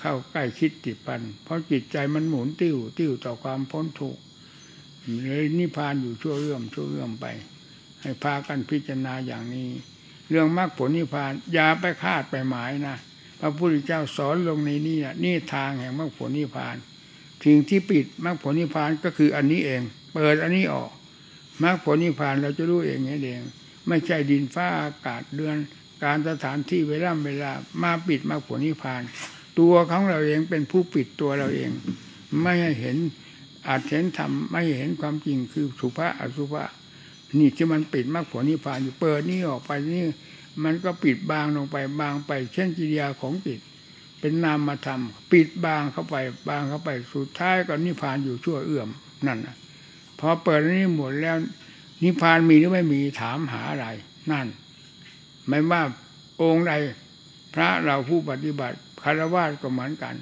เข้าใกล้คิดติดพัน เพราะจิตใจมันหมุนติ้ว ติ้วต่อความพ้นทุกข์เลยนิพพานอยู่ชั่วเอื้อมชั่วเอื้อมไป ให้พากันพิจารณาอย่างนี้ เรื่องมรรคผลนิพพานอย่าไปคาดไปหมายนะพระพุทธเจ้าสอนลงในนี้นี่ทางแห่งมรรคผลนิพพานสิ่งที่ปิดมรรคผลนิพพานก็คืออันนี้เอง เปิดอันนี้ออกมรรคผลนิพพานเราจะรู้เองนี่เอง ไม่ใช่ดินฟ้าอากาศเดือน การสถานที่เวลาเวลามาปิดมรรคผลนิพพาน ตัวของเราเองเป็นผู้ปิดตัวเราเอง ไม่ให้เห็นอาจเห็นธรรมไม่เห็นความจริงคือสุภาอสุภานี่ที่มันปิดมรรคผลนิพพานอยู่เปิดนี่ออกไปนี่มันก็ปิดบางลงไปบางไป เช่นกิริยาของจิตเป็นนามธรรมปิดบางเข้าไปบางเข้าไปสุดท้ายก็นิพพานอยู่ชั่วเอื้อมนั่นนะพอเปิดนี่หมดแล้วนิพพานมีหรือไม่มีถามหาอะไร นั่น ไม่ว่าองค์ใดพระเราผู้ปฏิบัติ คารวะก็เหมือนกัน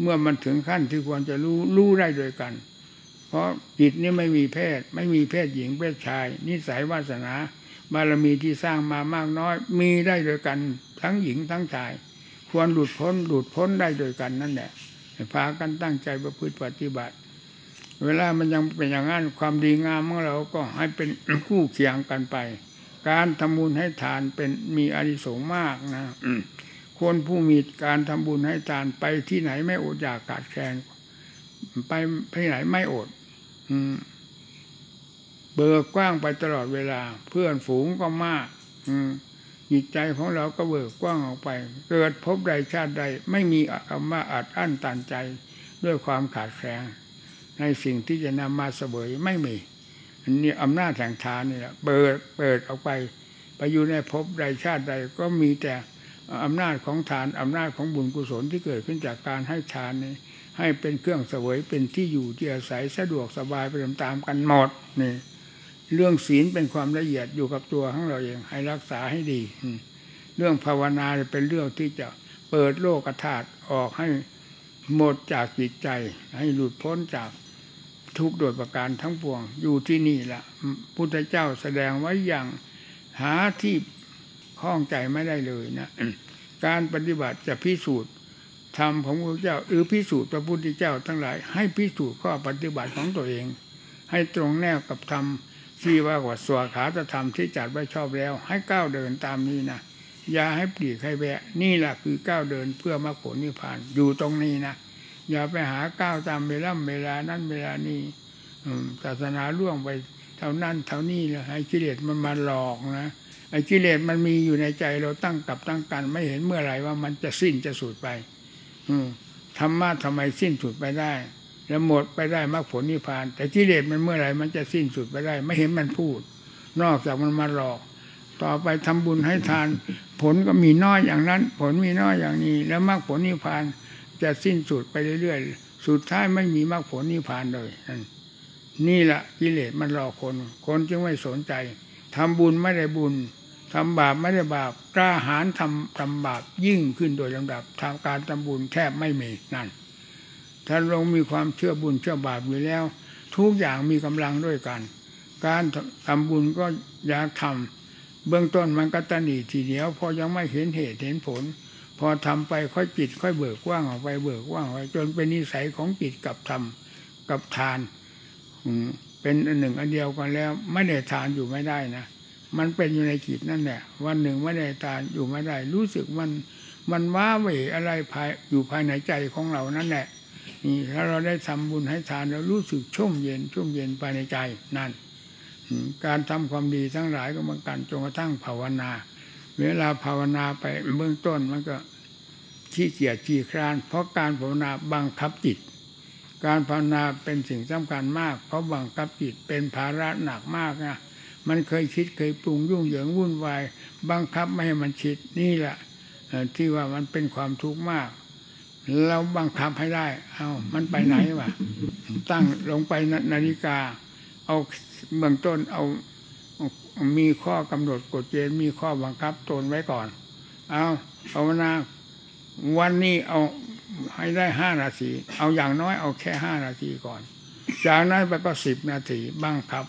เมื่อมันถึงขั้นที่ควรจะรู้รู้ได้โดยกัน เพราะจิตนี่ไม่มีเพศ ไม่มีเพศหญิงเพศชาย นิสัยวาสนาบารมีที่สร้างมามากน้อย มีได้โดยกันทั้งหญิงทั้งชาย ควรหลุดพ้นหลุดพ้นได้โดยกันนั่นแหละพากันตั้งใจประพฤติปฏิบัติ เวลามันยังเป็นอย่างนั้นความดีงามของเราก็ให้เป็นคู่เคียงกันไป การทำบุญให้ทานเป็นมีอานิสงมากนะ คนผู้มีการทำบุญให้ทานไปที่ไหนไม่อดอยากขาดแคลนไปที่ไหนไม่อด อืม เบิกกว้างไปตลอดเวลา เพื่อนฝูงก็มาก อืมจิตใจของเราก็เบิกกว้างออกไป เกิดพบใดชาติใด ไม่มีคำว่าอัดอั้นตันใจด้วยความขาดแคลนในสิ่งที่จะนำมาเสวยไม่มีอันนี้อำนาจแห่งทานนี่แหละเปิดเปิดออกไป ไปอยู่ในภพใดชาติใดก็มีแต่ อำนาจของทานอำนาจของบุญกุศลที่เกิดขึ้นจากการให้ทานนี้ให้เป็นเครื่องเสวยเป็นที่อยู่ที่อาศัยสะดวกสบายไปตามๆกันหมดนี่เรื่องศีลเป็นความละเอียดอยู่กับตัวของเราเองให้รักษาให้ดี เรื่องภาวนาเป็นเรื่องที่จะเปิดโลกธาตุออกให้หมดจากจิตใจ ให้หลุดพ้นจากทุกข์โดยประการทั้งปวงอยู่ที่นี่แหละพุทธเจ้าแสดงไว้อย่างหาที่ ข้องใจไม่ได้เลยนะการปฏิบัติจะพิสูจน์ธรรมของพระพุทธเจ้าหรือพิสูจน์พระพุทธเจ้าทั้งหลาย ให้พิสูจน์ข้อปฏิบัติของตัวเอง ให้ตรงแนวกับธรรมที่ว่าว่าสวขาตธรรมที่จัดไว้ชอบแล้ว ให้ก้าวเดินตามนี้นะอย่าให้ปลีกให้แวะ นี่แหละคือก้าวเดินเพื่อมรรคผลนิพพานอยู่ตรงนี้นะอย่าไปหาก้าวตามเวลาเวลานั้นเวลานี้ศาสนาล่วงไปเท่านั้นเท่านี้เลยให้กิเลสมันมาหลอกนะ ไอ้กิเลสมันมีอยู่ในใจเราตั้งกับตั้งกัน ไม่เห็นเมื่อไหร่ว่ามันจะสิ้นจะสุดไป อืธรรมะทำไมสิ้นสุดไปได้ แล้วหมดไปได้มรรคผลนิพพาน แต่กิเลสมันเมื่อไหร่มันจะสิ้นสุดไปได้ ไม่เห็นมันพูด นอกจากมันมาหลอก ต่อไปทำบุญให้ทาน ผลก็มีน้อยอย่างนั้น ผลมีน้อยอย่างนี้ แล้วมรรคผลนิพพานจะสิ้นสุดไปเรื่อยๆ สุดท้ายไม่มีมรรคผลนิพพานเลยนี่แหละกิเลสมันหลอกคน คนจึงไม่สนใจทำบุญไม่ได้บุญ ทำบาปไม่ได้บาปกล้าหาญทำทำบาปยิ่งขึ้นโดยลำดับทางการทำบุญแทบไม่มีนั่นถ้าลงมีความเชื่อบุญเชื่อบาปอยู่แล้ว ทุกอย่างมีกำลังด้วยกัน การทำบุญก็อยากทำเบื้องต้นมันก็ตันหนีทีเดียวพอยังไม่เห็นเหตุเห็นผล พอทำไปค่อยจิตค่อยเบิกกว้างออกไปเบิกกว้างออกไปจนเป็นนิสัยของจิตกับธรรมกับทานเป็นอันหนึ่งอันเดียวกันแล้ว ไม่ได้ทานอยู่ไม่ได้นะ มันเป็นอยู่ในจิตนั่นแหละวันหนึ่งไม่ได้ทานอยู่ไม่ได้ รู้สึกมันมันว้าเหวอะไรภายอยู่ภายในใจของเรานั่นแหละนี่ถ้าเราได้ทำบุญให้ทานเรารู้สึกชุ่มเย็นชุ่มเย็นภายในใจนั่นการทำความดีทั้งหลายก็เหมือนกันจนกระทั่งภาวนา เวลาภาวนาไปเบื้องต้นมันก็ขี้เกียจขี้คร้าน เพราะการภาวนาบังคับจิต การภาวนาเป็นสิ่งสำคัญมาก เพราะบังคับจิตเป็นภาระหนักมากนะ มันเคยคิดเคยปรุงยุ่งเหยิงวุ่นวาย บังคับไม่ให้มันคิดนี่แหละที่ว่ามันเป็นความทุกข์มาก เราบังคับให้ได้ เอามันไปไหนวะตั้งลงไปนนาฬิกา เอาเบื้องต้นเอามีข้อกำหนดกฎเกณฑ์มีข้อบังคับตนไว้ก่อน เอาภาวนาวันนี้เอาให้ได้ห้านาที เอาอย่างน้อยเอาแค่ห้านาทีก่อน จากนั้นไปก็สิบนาทีบังคับ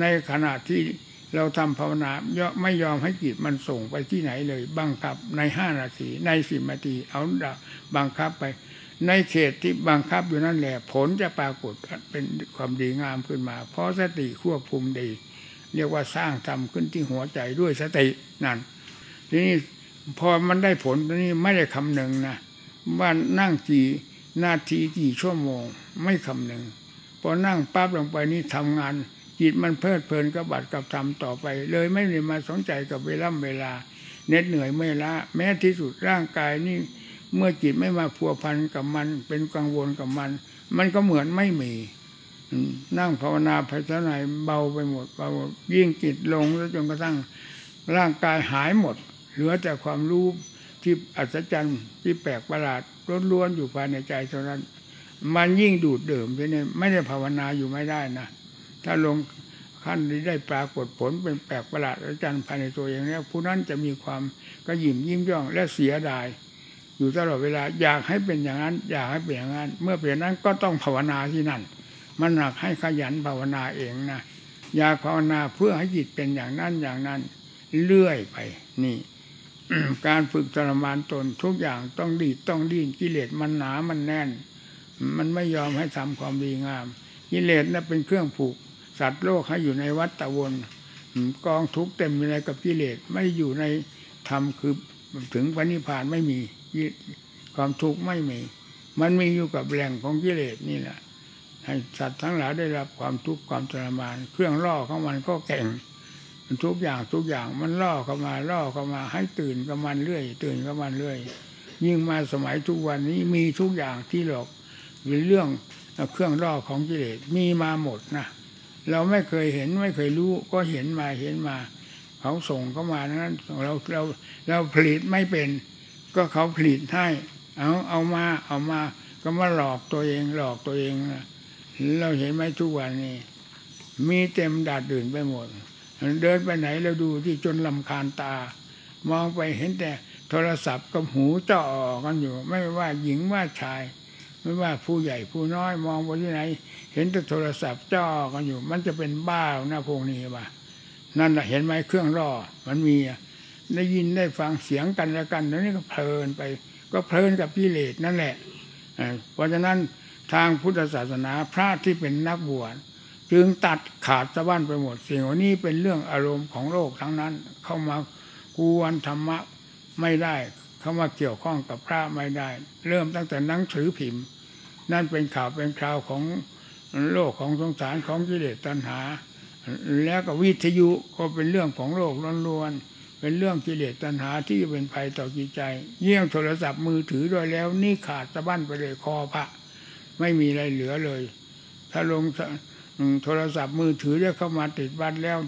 ในขณะที่เราทำภาวนาย่อไม่ยอมให้จิตมันส่งไปที่ไหนเลย บังคับในห้านาทีในสิบนาทีเอาบังคับไป ในเขตที่บังคับอยู่นั่นแหละ ผลจะปรากฏเป็นความดีงามขึ้นมา เพราะสติควบคุมดี เรียกว่าสร้างทำขึ้นที่หัวใจด้วยสตินั่นทีนี้พอมันได้ผลตอนนี้ไม่ได้คำหนึ่งนะว่านั่งกี่นาทีกี่ชั่วโมง ไม่คำหนึ่งพอนั่งปั๊บลงไปนี่ทำงาน จิตมันเพลิดเพลินกับบัตรกับธรรมต่อไป เลยไม่ได้มาสนใจกับเวลาเวลาเหน็ดเหนื่อยเมื่อยล้าแม้ที่สุดร่างกายนี่เมื่อจิตไม่มาพัวพันกับมัน เป็นกังวลกับมัน มันก็เหมือนไม่มีนั่งภาวนาไปเท่าไหร่เบาไปหมดเบายิ่งจิตลงแล้วจนกระทั่งร่างกายหายหมด เหลือแต่ความรู้ที่อัศจรรย์ที่แปลกประหลาดล้วนๆอยู่ภายในใจเท่านั้น มันยิ่งดูดเดื่มไปเนี่ยไม่ได้ภาวนาอยู่ไม่ได้นะ ถ้าลงขั้นนี้ได้ปรากฏผลเป็นแปลกประหลาดอัศจรรย์ภายในตัวอย่างนี้ผู้นั้นจะมีความกระยิมยิ้มย่องและเสียดาย อยู่ตลอดเวลาอยากให้เป็นอย่างนั้น อยากให้เป็นอย่างนั้น เมื่อเป็นอย่างนั้นก็ต้องภาวนาที่นั่น มันหนักให้ขยันภาวนาเองนะอย่าภาวนาเพื่อให้จิตเป็นอย่างนั้นอย่างนั้นเรื่อยไปนี่การฝึกทรมานตนทุกอย่างต้องดีต้องดิ้นกิเลสมันหนามันแน่น มันไม่ยอมให้ทำความดีงาม กิเลสนั้นเป็นเครื่องผูก สัตว์โลกให้อยู่ในวัฏวนกองทุกเต็มอยู่ในกับกิเลสไม่อยู่ในธรรมคือถึงพระนิพานไม่มีความทุกข์ไม่มี มันมีอยู่กับแหล่งของกิเลสนี่แหละให้สัตว์ทั้งหลายได้รับความทุกข์ความทรมาน เครื่องล่อของมันก็แก่งมันทุกอย่างทุกอย่างมันล่อเข้ามาล่อเข้ามา ให้ตื่นกับมันเรื่อย ตื่นกับมันเรื่อย ยิ่งมาสมัยทุกวันนี้มีทุกอย่างที่หลอกเป็นเรื่องเครื่องล่อของกิเลสมีมาหมดนะ เราไม่เคยเห็นไม่เคยรู้ก็เห็นมาเห็นมา เขาส่งเข้ามานั้นเราเราเราผลิตไม่เป็น ก็เขาผลิตให้เอาเอามาเอามา ก็มาหลอกตัวเองหลอกตัวเองเราเห็นไหมทุกวันนี้มีเต็มดาดดื่นไปหมด เดินไปไหนเราดูที่จนลำคาญตา มองไปเห็นแต่โทรศัพท์กับหูจ่อกันอยู่ ไม่ว่าหญิงว่าชาย ไม่ว่าผู้ใหญ่ผู้น้อยมองไปที่ไหน เห็นแต่โทรศัพท์จ่อกันอยู่ มันจะเป็นบ้าหน้าพวกนี้ป่ะนั่นแหละเห็นไหมเครื่องล่อมันมีได้ยินได้ฟังเสียงกันแล้วกันแล้วนี่ก็เพลินไป ก็เพลินกับกิเลสนั่นแหละเอ่อเพราะฉะนั้นทางพุทธศาสนาพระที่เป็นนักบวชจึงตัดขาดสะบั้นไปหมดสิ่งเหล่านี้เป็นเรื่องอารมณ์ของโลกทั้งนั้น เข้ามากวนธรรมะไม่ได้ เข้ามาเกี่ยวข้องกับพระไม่ได้ เริ่มตั้งแต่หนังสือพิมพ์ นั่นเป็นข่าวเป็นคราวของโลกของสงสารของกิเลสตัณหา แล้วก็วิทยุก็เป็นเรื่องของโลกล้วนๆเป็นเรื่องกิเลสตัณหาที่เป็นภัยต่อจิตใจ เยี่ยงโทรศัพท์มือถือโดยแล้ว นี่ขาดสะบั้นไปเลยคอพระไม่มีอะไรเหลือเลย ถ้าลงโทรศัพท์มือถือได้เข้ามาติดบัตรแล้ว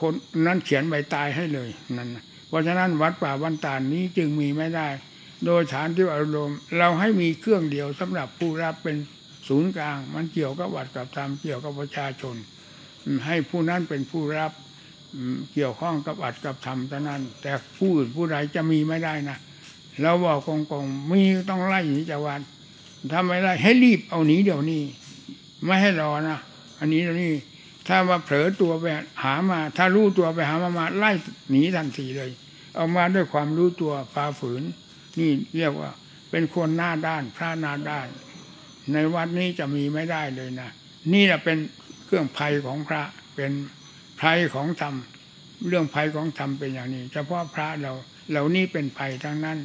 คนนั้นเขียนใบตายให้เลยนั่นนะ ราะฉะนั้นวัดป่าวันตานนี้จึงมีไม่ได้ โดยฐานที่อารมณ์เราให้มีเครื่องเดียวสำหรับผู้รับเป็นศูนย์กลาง มันเกี่ยวกับวัดกับธรรมเกี่ยวกับประชาชน ให้ผู้นั้นเป็นผู้รับเกี่ยวข้องกับอัดกับธรรมเท่านั้น แต่ผู้อื่นผู้ใดจะมีไม่ได้นะเราบอกกองๆมีต้องไล่หนีจากวัดถ้าไม่ไล่ให้รีบเอาหนีเดี๋ยวนี้ ไม่ให้รอนะอันนี้เดี๋ยวนี้ถ้าว่าเผลอตัวไปหามา ถ้ารู้ตัวไปหามามาไล่หนีทันทีเลย เอามาด้วยความรู้ตัวฝ่าฝืน นี่เรียกว่า เป็นคนหน้าด้านพระหน้าด้าน ในวัดนี้จะมีไม่ได้เลยนะนี่แหละเป็นเครื่องภัยของพระเป็นภัยของธรรมเรื่องภัยของธรรมเป็นอย่างนี้ เฉพาะพระเราเหล่านี้เป็นภัยทั้งนั้น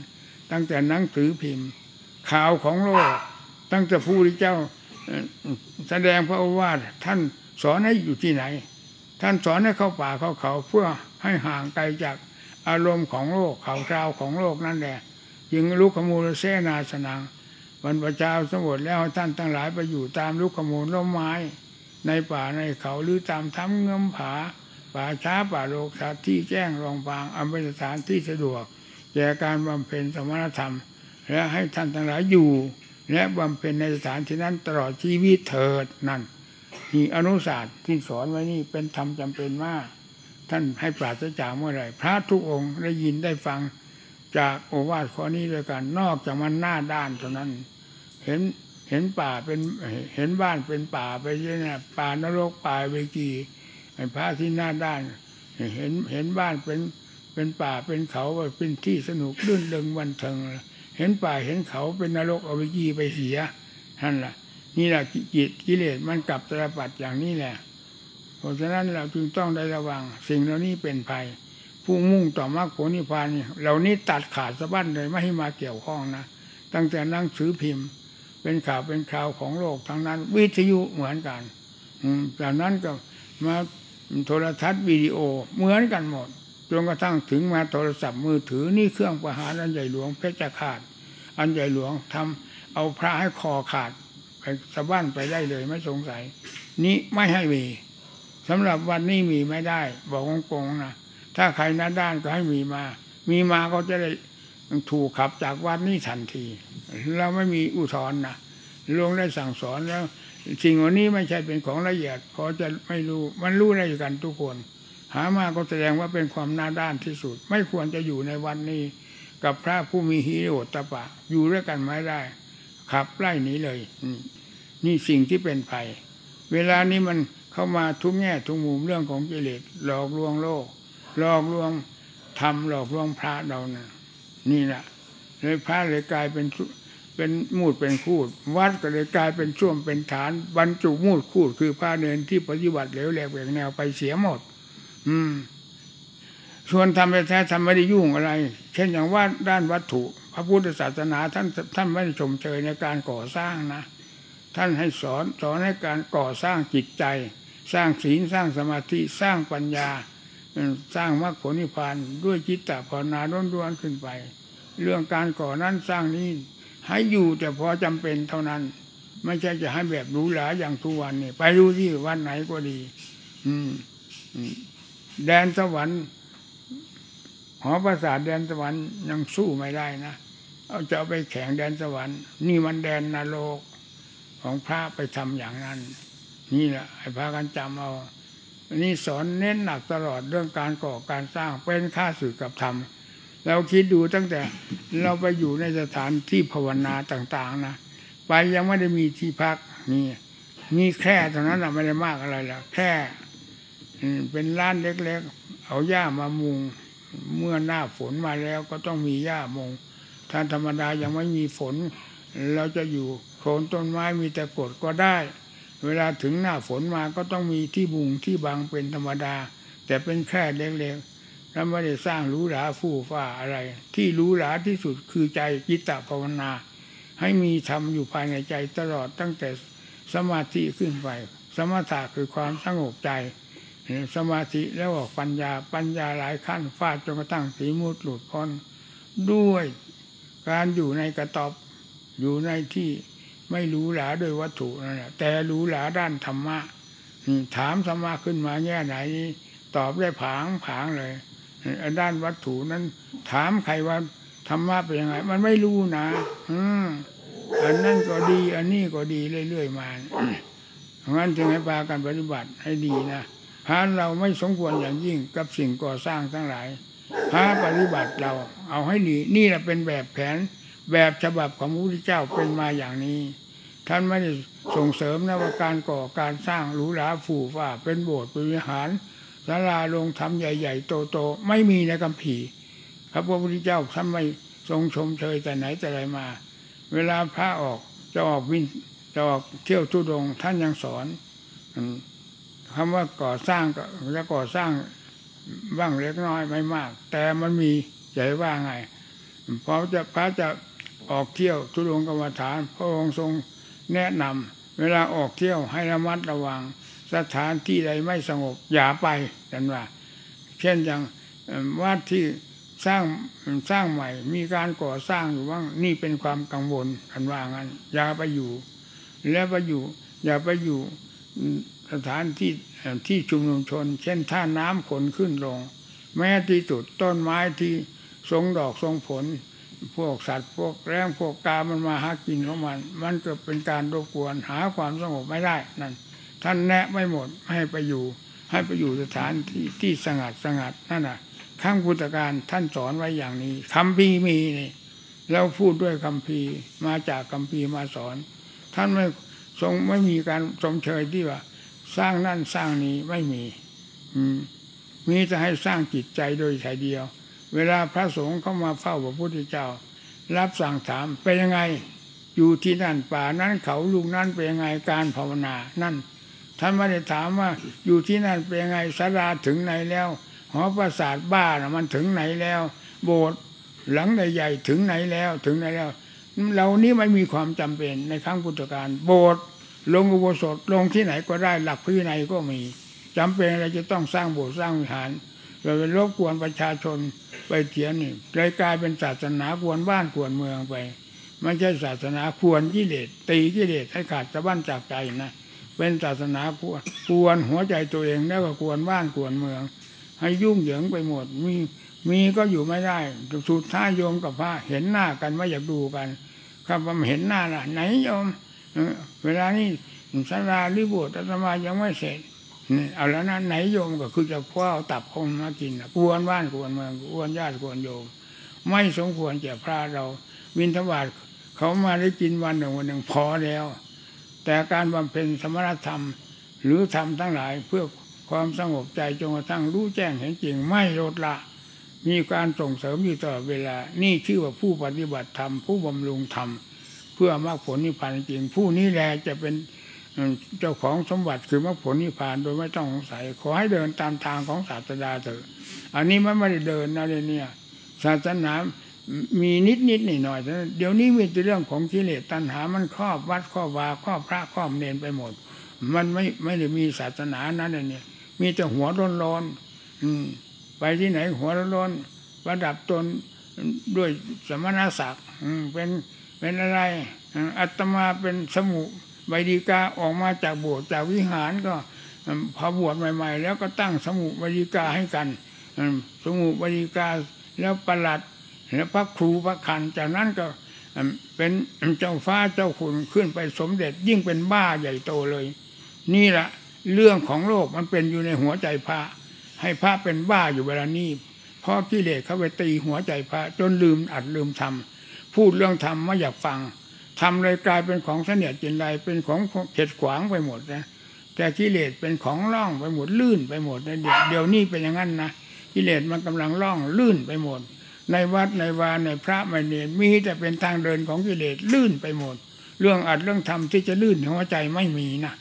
ตั้งแต่หนังสือพิมพ์ ข่าวของโลก ตั้งแต่ผู้ที่เจ้าแสดงพระโอวาทท่านสอนให้อยู่ที่ไหน ท่านสอนให้เข้าป่าเข้าเขาเพื่อให้ห่างไกลจาก อารมณ์ของโลกข่าวคราวของโลกนั่นแหละจึงลุกขมูลเสนาสนังวันประเจ้าสมบทแล้วท่านทั้งหลายไปอยู่ตามลุกขมูลร่มไม้ ในป่าในเขาหรือตามถ้ำเงื้อมผา ป่าช้าป่าโลกสัตว์ที่แจ้งรองบางอำเป็นสถานที่สะดวกแก่การบำเพ็ญสมณธรรม และให้ท่านทั้งหลายอยู่ และบำเพ็ญในสถานที่นั้นตลอดชีวิตเถิดนั่นนี่อนุศาสตร์ที่สอนไว้นี่เป็นธรรมจำเป็นมาก ท่านให้ปราศจากเมื่อไหร่ พระทุกองค์ได้ยินได้ฟังจากโอวาทข้อนี้ด้วยกันนอกจากมันหน้าด้านเท่านั้น เห็นเห็นป่าเป็นเห็นบ้านเป็นป่าไปเยอะนะป่านรกป่าเวกีพระที่หน้าด้าน เห็นเห็นบ้านเป็นเป็นป่าเป็นเขาเป็นที่สนุกลื่นเริงบันเทิงเห็นป่าเห็นเขาเป็นนรกเอาไปยีไปเสียนั่นแหละนี่แหละกิจกิเลสมันกลับตรปัดอย่างนี้แหละ เพราะฉะนั้นเราจึงต้องได้ระวัง สิ่งเหล่านี้เป็นภัย ผู้มุ่งต่อมรรคผลนิพพานนี่เหล่านี้ตัดขาดสะบั้นเลยไม่ให้มาเกี่ยวข้องนะตั้งแต่นั่งสือพิมพ์ เป็นข่าวเป็นข่าวของโลกทั้งนั้น วิทยุเหมือนกันอืจากนั้นก็มาโทรทัศน์วิดีโอเหมือนกันหมดจนกระทั่งถึงมาโทรศัพท์มือถือนี่เครื่องประหารอันใหญ่หลวงเพชรขาด อันใหญ่หลวงทำเอาพระให้คอขาดไปสะบั้นไปได้เลยไม่สงสัย นี้ไม่ให้มี สำหรับวันนี้มีไม่ได้ บอกโกงๆนะถ้าใครหน้าด้านก็ให้มีมา มีมาก็จะได้ถูกขับจากวัดนี้ทันที เราไม่มีอุทธรณ์นะลงได้สั่งสอนแล้วสิ่งเหล่านี้ไม่ใช่เป็นของละเอียดพอจะไม่รู้มันรู้ได้กันทุกคน หามาก็แสดงว่าเป็นความหน้าด้านที่สุด ไม่ควรจะอยู่ในวันนี้ กับพระผู้มีฮิริโอตตปะ อยู่ด้วยกันไม่ได้ ขับไล่หนีเลยนี่สิ่งที่เป็นภัย เวลานี้มัน เข้ามาทุกแง่ทุกมุมเรื่องของกิเลสหลอกลวงโลกหลอกลวงธรรมหลอกลวงพระเรานะนี่แหละเลยพระเลยกลายเป็นเป็นมูดเป็นคูด วัดก็เลยกลายเป็นช่วมเป็นฐาน บรรจุมูดคูด คือพระเนนที่ปฏิบัติเหลวแหลกแหวกแนวไปเสียหมด อืมส่วนทำไปแท้ทำไม่ได้ยุ่งอะไร เช่นอย่างว่าด้านวัตถุ พระพุทธศาสนาท่านท่านไม่ได้ชมเชยในการก่อสร้างนะ ท่านให้สอนสอนให้การก่อสร้างจิตใจ สร้างศีลสร้างสมาธิสร้างปัญญา สร้างมรรคผลนิพพานด้วยจิตตภาวนาล้วนๆขึ้นไป เรื่องการก่อนั้นสร้างนี้ให้อยู่แต่พอจำเป็นเท่านั้น ไม่ใช่จะให้แบบหรูหราอย่างทุกวันนี่ไปดูที่วันไหนก็ดี อืมแดนสวรรค์หอประสาทแดนสวรรค์ยังสู้ไม่ได้นะเอาจะเอาไปแข่งแดนสวรรค์ นี่มันแดนนรกของพระไปทำอย่างนั้น นี่แหละให้พากันจำเอานี่สอนเน้นหนักตลอดเรื่องการก่อการสร้างเป็นค่าสื่อกับธรรมเราคิดดูตั้งแต่เราไปอยู่ในสถานที่ภาวนาต่าง ๆ นะไปยังไม่ได้มีที่พักนี่มีแค่เท่านั้นนะไม่ได้มากอะไรละแค่เป็นร้านเล็กๆ เอาหญ้ามามุงเมื่อหน้าฝนมาแล้วก็ต้องมีหญ้ามุงถ้าธรรมดายังไม่มีฝน เราจะอยู่โคนต้นไม้มีแต่กดก็ได้ เวลาถึงหน้าฝนมาก็ต้องมีที่บุงที่บังเป็นธรรมดา แต่เป็นแค่เล็กๆแล้วไม่ได้สร้างรู้หราฟู่ฟ้าอะไร ที่รู้หราที่สุดคือใจจิตตภาวนา ให้มีธรรมอยู่ภายในใจตลอดตั้งแต่สมาธิขึ้นไป สมถะคือความสงบใจ สมาธิแล้วออกปัญญาปัญญาหลายขั้นฟาดจนกระทั่งสีมุดหลุดพ้นด้วยการอยู่ในกระตอบอยู่ในที่ ไม่รู้หลาด้วยวัตถุนั่นแหละแต่รู้หลาด้านธรรมะถามธรรมะขึ้นมาแง่ไหน ตอบได้ผางผางเลยด้านวัตถุนั้น ถามใครว่าธรรมะเป็นยังไง มันไม่รู้นะอือันนั้นก็ดี อันนี้ก็ดีเรื่อยๆมาเพราะงั้นจึงให้ปากันปฏิบัติให้ดีนะพระเราไม่สมควรอย่างยิ่งกับสิ่งก่อสร้างทั้งหลายพระปฏิบัติเราเอาให้ดี นี่แหละเป็นแบบแผน แบบฉบับของพระพุทธเจ้าเป็นมาอย่างนี้ ท่านไม่ได้ส่งเสริมนะว่าการก่อการสร้างหรูหราฝู่ฟ้าเป็นโบสถ์เป็นวิหารศาลาลงทำใหญ่ ๆ โตๆไม่มีในคัมภีร์พระพุทธเจ้าท่านไม่ทรงชมเชยแต่ไหนแต่ไรมา เวลาพระออกจะออกวินจะออกเที่ยวทุดงท่านยังสอนอืมคำว่าก่อสร้างก็จะก่อสร้างบ้างเล็กน้อยไม่มาก แต่มันมีใจว่าไงพอจะพระจะ ออกเที่ยวทุดงกรรมฐาน พระองค์ทรงแนะนำเวลาออกเที่ยวให้ระมัดระวัง สถานที่ใดไม่สงบอย่าไปกันว่า เช่นอย่างวัดที่สร้างสร้างใหม่ มีการก่อสร้างอยู่ว่างนี่เป็นความกังวลกันว่างั้นอย่าไปอยู่ แล้วไปอยู่ อย่าไปอยู่สถานที่ที่ชุมนุมชน เช่นท่าน้ำขนขึ้นลง แม้ที่สุดต้นไม้ที่ทรงดอกทรงผล พวกสัตว์พวกแรงพวกกามันมาหากินของมัน มันก็เป็นการรบกวนหาความสงบไม่ได้นั่นท่านแนะไม่หมดให้ไปอยู่ ให้ไปอยู่สถานที่ที่สงัดสงัดนั่นน่ะข้างพุทธการท่านสอนไว้อย่างนี้คำพีมีนี่แล้วพูดด้วยคำพีมาจากคำพีมาสอน ท่านไม่ทรงไม่มีการชมเชยที่ว่า สร้างนั่นสร้างนี้ไม่มี อืมมีแต่ให้สร้างจิตใจโดยถ่เดียว เวลาพระสงฆ์เข้ามาเฝ้าพระพุทธเจ้า รับสั่งถามเป็นยังไง อยู่ที่นั่นป่านั้นเขาลูกนั้นเป็นยังไงการภาวนานั่นท่านไม่ได้ถามว่าอยู่ที่นั่นเป็นยังไงสาราถึงไหนแล้ว หอประสาทบ้านมันถึงไหนแล้ว โบสถ์หลังใหญ่ๆถึงไหนแล้วถึงไหนแล้วเรานี้ไม่มีความจำเป็นในครั้งพุทธกาลโบสถ์ลงอุโบสถลงที่ไหนก็ได้หลักพินัยก็มีจำเป็นอะไรจะต้องสร้างโบสถ์สร้างวิหาร เราไปรบกวนประชาชนไปเถียนนี่เลยกลายเป็นศาสนากวนบ้านกวนเมืองไป ไม่ใช่ศาสนาควรกิเลสตีกิเลสให้ขาดสะบั้นจากใจนะเป็นศาสนาควรควรหัวใจตัวเองแล้วก็ควรบ้านควรเมือง ให้ยุ่งเหยิงไปหมดมีมีก็อยู่ไม่ได้สุดท้ายโยมกับพระเห็นหน้ากันไม่อยากดูกัน ครับว่าเห็นหน้าล่ะ ไหนโยมเวลานี้สาราหรือโบสถ์อาตมายังไม่เสร็จ นี่เอาแล้วนะไหนโยมก็คือจะคว้าเอาตับคงมากินกวนบ้านกวนเมืองกวนญาติกวนโยม ไม่สมควรแก่พระเรา วินทบาทเขามาได้กินวันหนึ่งวันหนึ่งพอแล้ว แต่การบำเพ็ญสมณธรรม หรือทำทั้งหลายเพื่อความสงบใจจนกระทั่งรู้แจ้งเห็นจริงไม่ลดละ มีการส่งเสริมอยู่ตลอดเวลา นี่ชื่อว่าผู้ปฏิบัติธรรมผู้บำรุงธรรมเพื่อมรรคผลนิพพานจริง ผู้นี้แหละจะเป็น เจ้าของสมบัติคือมรรคผลนิพพานโดยไม่ต้องสงสัย ขอให้เดินตามทางของศาสดาเถอะ อันนี้มันไม่ได้เดินนะเลยเนี่ย ศาสนามีนิดนิดหน่อยหน่อยเดี๋ยวนี้มีแต่เรื่องของกิเลสตัณหามันครอบวัดครอบวาครอบพระครอบเนนไปหมด มันไม่ไม่ได้มีศาสนานั้นเลยเนี่ย มีแต่หัวร้อนร้อนๆอืมไปที่ไหนหัวร้อนประดับตนด้วยสมณศักดิ์เป็นเป็นอะไร อัตมาเป็นสมุ ใบดีกาออกมาจากโบสถ์จากวิหารก็พอบวชใหม่ ๆ แล้วก็ตั้งสมุใบดีกาให้กันสมุใบดีกาแล้วประหลัดแล้วพระครูพระคันจากนั้นก็เป็นเจ้าฟ้าเจ้าคุณขึ้นไปสมเด็จยิ่งเป็นบ้าใหญ่โตเลย นี่แหละเรื่องของโลกมันเป็นอยู่ในหัวใจพระ ให้พระเป็นบ้าอยู่เวลานี้เพราะกิเลสเขาไปตีหัวใจพระจนลืมอัดลืมทำพูดเรื่องธรรมไม่อยากฟัง ทำเลยกลายเป็นของเสนียดจินไรเป็นของเข็ดขวางไปหมดนะแต่กิเลสเป็นของล่องไปหมดลื่นไปหมดนะเดี๋ยวเดี๋ยวนี้เป็นอย่างนั้นนะกิเลสมันกำลังล่องลื่นไปหมด ในวัดในวานในพระไม่เนรมีแต่เป็นทางเดินของกิเลสลื่นไปหมด เรื่องอัดเรื่องทำที่จะลื่นหัวใจไม่มีนะ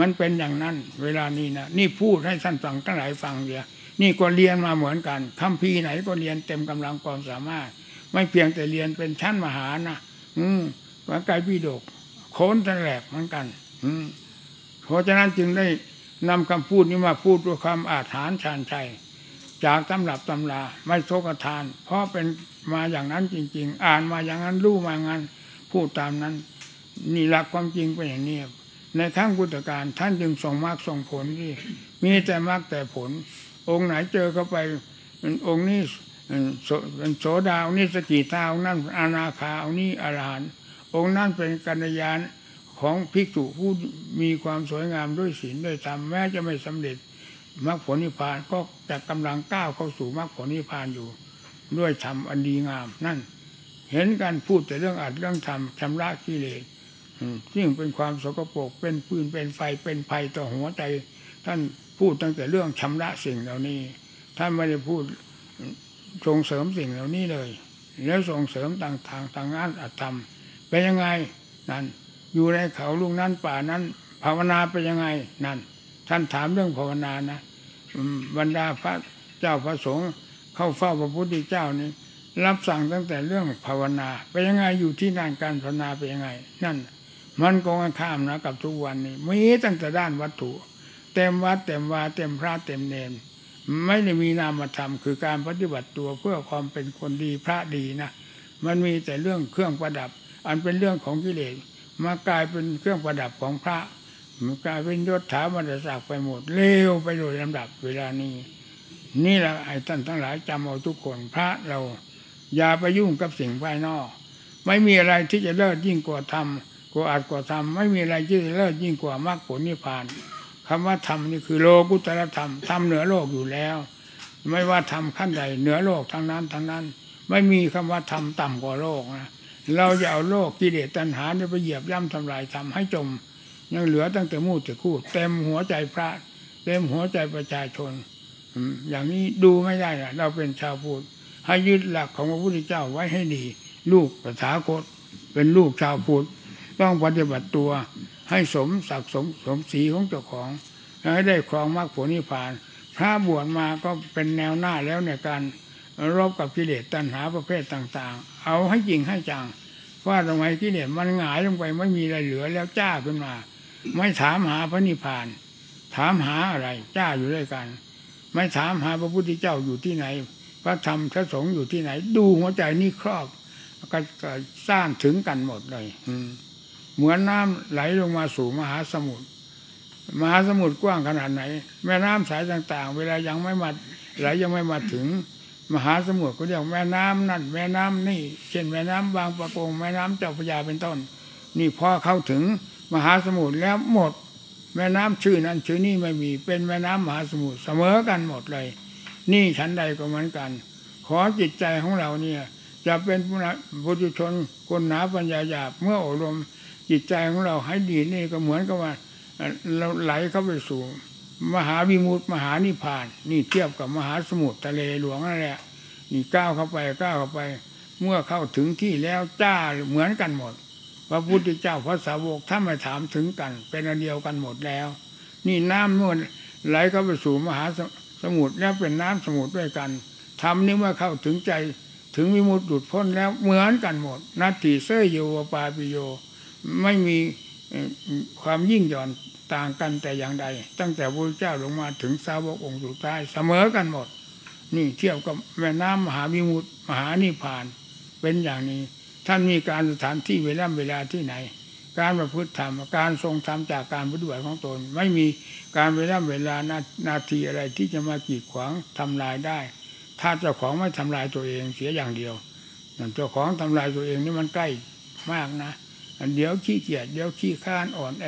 มันเป็นอย่างนั้น เวลานี้นะนี่พูดให้ท่านฟังทั้งหลายฟังเดียวนี่ก็เรียนมาเหมือนกันคำพีไหนก็เรียนเต็มกำลังความสามารถ ไม่เพียงแต่เรียนเป็นชั้นมหานะอืม วังกายพิดกโค้นแถลกเหมือนกัน อืเพราะฉะนั้นจึงได้นำคำพูดนี้มาพูดด้วยความอาถรรพ์ชาญชัยจากตำรับตำราไม่โชกทาน เพราะเป็นมาอย่างนั้นจริง ๆ อ่านมาอย่างนั้นรู้มางั้นพูดตามนั้น นี่หลักความจริงเป็นอย่างนี้ในครั้งพุทธกาลท่านจึงส่งมรรคส่งผลที่มีแต่มรรคแต่ผล องค์ไหนเจอเข้าไปองค์นี้โสเป็นโสดาองค์นี้สกิทาองค์นั้นอนาคาองค์นี้อรหันต์ องค์นั้นเป็นกัญญาณของภิกษุผู้มีความสวยงามด้วยศีลด้วยธรรมแม้จะไม่สำเร็จมรรคผลนิพพานก็จะกำลังก้าวเข้าสู่มรรคผลนิพพานอยู่ ด้วยธรรมอันดีงามนั่น เห็นการพูดแต่เรื่องอัดเรื่องธรรมชำระกิเลสซึ่งเป็นความสกปรกเป็นปืนเป็นไฟเป็นภัยต่อหัวใจ ท่านพูดตั้งแต่เรื่องชำระสิ่งเหล่านี้ ท่านไม่ได้พูดส่งเสริมสิ่งเหล่านี้เลย แล้วส่งเสริมต่างทางทางงานอัตธรรม เป็นยังไงนั่นอยู่ในเขาลุงนั้นป่านั้น ภาวนาเป็นยังไงนั่น ท่านถามเรื่องภาวนานะบรรดาพระเจ้าพระสงฆ์เข้าเฝ้าพระพุทธเจ้านี่รับสั่งตั้งแต่เรื่องภาวนาเป็นยังไงอยู่ที่นั่นการภาวนาเป็นยังไง นั่น มันก็กันข้ามนะกับทุกวันนี้มีตั้งแต่ด้านวัตถุ เต็มวัดเต็มวาเต็มพระเต็มเนนไม่ได้มีนามธรรมคือการปฏิบัติตัวเพื่อความเป็นคนดีพระดีนะ มันมีแต่เรื่องเครื่องประดับ อันเป็นเรื่องของกิเลสมากลายเป็นเครื่องประดับของพระมันกลายเป็นยศถาบรรดาศักดิ์ไปหมดเลวไปโดยลำดับเวลานี้ นี่แหละไอ้ท่านทั้งหลายจำเอาทุกคนพระเรา อย่าไปยุ่งกับสิ่งภายนอก ไม่มีอะไรที่จะเลิศยิ่งกว่าธรรมกว่าอาจกว่าธรรมไม่มีอะไรที่จะเลิศยิ่งกว่ามรรคผลนิพพานคำว่าธรรมนี่คือโลกุตรธรรมธรรมเหนือโลกอยู่แล้ว ไม่ว่าธรรมขั้นใดเหนือโลกทั้งนั้นทั้งนั้น ไม่มีคำว่าธรรมต่ำกว่าโลกนะ เราจะเอาโลกกิเลสตัณหาเนี่ยไปเหยียบย่ำทำลายทำให้จม ยังเหลือตั้งแต่มูดแต่คู่ เต็มหัวใจพระ เต็มหัวใจประชาชนอย่างนี้ดูไม่ได้เราเป็นชาวพุทธให้ยึดหลักของพระพุทธเจ้าไว้ให้ดี ลูกประถาคตเป็นลูกชาวพุทธต้องปฏิบัติตัว ให้สมศักดิ์สมสมศรีของเจ้าของให้ได้ครองมรรคผลนิพพานพระบวชมาก็เป็นแนวหน้าแล้วในการรบกับกิเลสตัณหาประเภทต่าง ๆ เอาให้จริงให้จัง ว่าทำไมกิเลสมันหงายลงไปไม่มีอะไรเหลือแล้วจ้าขึ้นมา ไม่ถามหาพระนิพพาน ถามหาอะไร จ้าอยู่ด้วยกัน ไม่ถามหาพระพุทธเจ้าอยู่ที่ไหน พระธรรมพระสงฆ์อยู่ที่ไหน ดูหัวใจนี่ครอบก็สร้างถึงกันหมดเลยเหมือนน้ำไหลลงมาสู่มหาสมุทรมหาสมุทรกว้างขนาดไหน แม่น้ำสายต่าง ๆ เวลายังไม่มาไหลยังไม่มาถึง มหาสมุทรก็เรียกแม่น้ำนั่นแม่น้ำนี่เช่นแม่น้ำบางประกงแม่น้ำเจ้าพระยาเป็นต้น นี่พอเข้าถึงมหาสมุทรแล้วหมด แม่น้ำชื่อนั้นชื่อนี้ไม่มีเป็นแม่น้ำมหาสมุทรเสมอกันหมดเลย นี่ชั้นใดก็เหมือนกัน ขอจิตใจของเราเนี่ย จะเป็นผู้ทุชนคนหนาปัญญาหยาบเมื่ออบรมจิตใจของเราให้ดีนี่ก็เหมือนกับว่าเราไหลเข้าไปสู่ มหาวิมุตติมหานิพาน นี่เทียบกับมหาสมุทรทะเลหลวงนั่นแหละนี่ก้าวเข้าไปก้าวเข้าไป เมื่อเข้าถึงที่แล้วจ้าเหมือนกันหมด พระพุทธเจ้าพระสาวกถ้ามาถามถึงกัน เป็นอันเดียวกันหมดแล้ว นี่น้ำนวลไหลเข้าไปสู่มหาสมุทรแล้วเป็นน้ำสมุทรด้วยกันทำนี้เมื่อเข้าถึงใจถึงวิมุตติหลุดพ้นแล้วเหมือนกันหมดนัตติเสยโยปาปิโย ไม่มีความยิ่งหย่อน ต่างกันแต่อย่างใด ตั้งแต่พระเจ้าลงมาถึงสาวกองค์สุดท้ายเสมอกันหมด นี่เทียบกับแม่น้ำมหาวิมุตติมหานิพาน เป็นอย่างนี้ ท่านมีการสถานที่เวลาเวลาที่ไหน การประพฤติธรรมการทรงธรรมจากการปฏิบัติของตน ไม่มีการเวลาเวลานานาทีอะไรที่จะมากีดขวางทำลายได้ ถ้าเจ้าของไม่ทำลายตัวเองเสียอย่างเดียวเจ้าของทำลายตัวเองนี่มันใกล้มากนะเดี๋ยวขี้เกียจเดี๋ยวขี้ข้านอ่อนแอ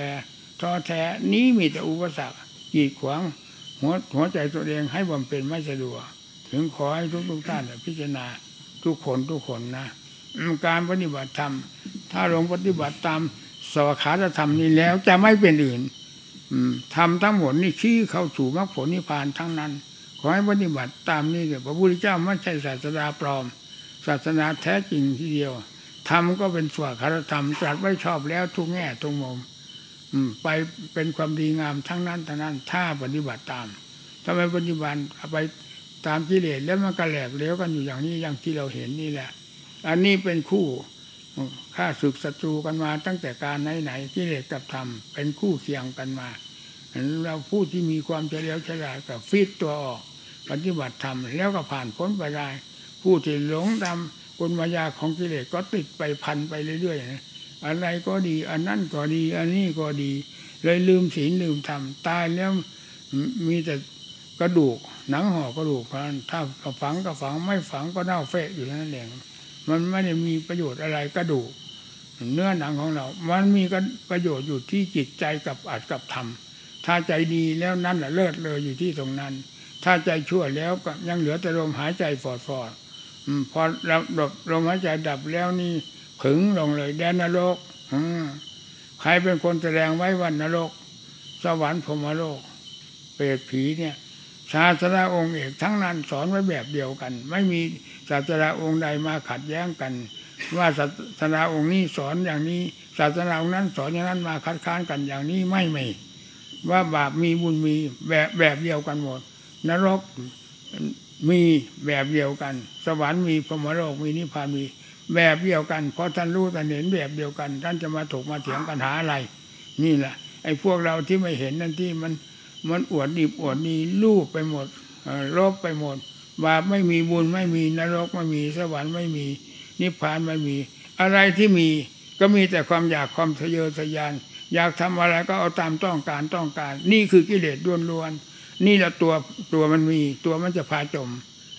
ท้อแท้นี้มีแต่อุปสรรคกีดขวางหัวหัวใจตัวเองให้บำเพ็ญไม่สะดวก ถึงขอให้ทุกทุกท่านพิจารณาทุกคนทุกคนนะการปฏิบัติธรรม ถ้าลงปฏิบัติตามสวขาธรรมนี้แล้วจะไม่เป็นอื่นทำทั้งหมดนี่ชี้เข้าสู่มรรคผลนิพพานทั้งนั้น ขอให้ปฏิบัติตามนี้เถอะพระพุทธเจ้าไม่ใช่ศาสดาปลอม ศาสนาแท้จริงทีเดียวธรรมก็เป็นสวขาธรรมตรัสไว้ชอบแล้วทุกแง่ทุกมุมม ไปเป็นความดีงามทั้งนั้นทั้งนั้น ถ้าปฏิบัติตามถ้าไมปฏิบัติไปตามกิเลสแล้วมันก็แหลกเหลวกันอยู่อย่างนี้อย่างที่เราเห็นนี่แหละ อันนี้เป็นคู่ฆ่าศึกศัตรูกันมาตั้งแต่การไหนๆกิเลสกับธรรมเป็นคู่เคียงกันมาเราผู้ที่มีความเฉลียวฉลาดกับฟิตตัวออก ปฏิบัติธรรมแล้วก็ผ่านพ้นไปได้ ผู้ที่หลงตามกลมายาของกิเลสก็ติดไปพันไปเรื่อยๆนะ อะไรก็ดี อันนั้นก็ดี อันนี้ก็ดี เลยลืมศีลลืมธรรมตายแล้วมีแต่กระดูก หนังห่อกระดูกพันถ้าฝังก็ฝังไม่ฝังก็เน่าเฟะอยู่นั่นเองมันไม่ได้มีประโยชน์อะไรกระดูก เนื้อหนังของเรา มันมีประโยชน์อยู่ที่จิตใจกับอัดกับธรรมถ้าใจดีแล้วนั่นแหละเลิศเลยอยู่ที่ตรงนั้น ถ้าใจชั่วแล้วก็ยังเหลือแต่ลมหายใจฟอดฟอดๆพอเราดับลมหายใจดับแล้วนี่ ผึงลงเลย แดนนรกใครเป็นคนแสดงไว้วันนรก สวรรค์พรมโลก เปรตผีเนี่ยศาสนาองค์เอกทั้งนั้นสอนไว้แบบเดียวกัน ไม่มีศาสนาองค์ใดมาขัดแย้งกัน ว่าศาสนาองค์นี้สอนอย่างนี้ ศาสนาองค์นั้นสอนอย่างนั้นมาคัดค้านกันอย่างนี้ไม่ไมีว่าบาปมีบุญมีแบบแบบเดียวกันหมด นรกมีแบบเดียวกัน สวรรค์มีพรหมโลกมีนิพพานมี แบบเดียวกันเพราะท่านรู้ท่านเห็นแบบเดียวกัน ท่านจะมาถกมาเถียงกันหาอะไร นี่แหละ ไอ้พวกเราที่ไม่เห็นนั่นที่มันมันอวดดีอวดดีลูบไปหมดลบไปหมดบาปไม่มีบุญไม่มีนรกไม่มีสวรรค์ไม่มี นิพพานไม่มี อะไรที่มีก็มีแต่ความอยากความทะเยอทะยาน อยากทำอะไรก็เอาตามต้องการต้องการ นี่คือกิเลสล้วนๆนี่แหละตัวตัวมันมี ตัวมันจะพาจม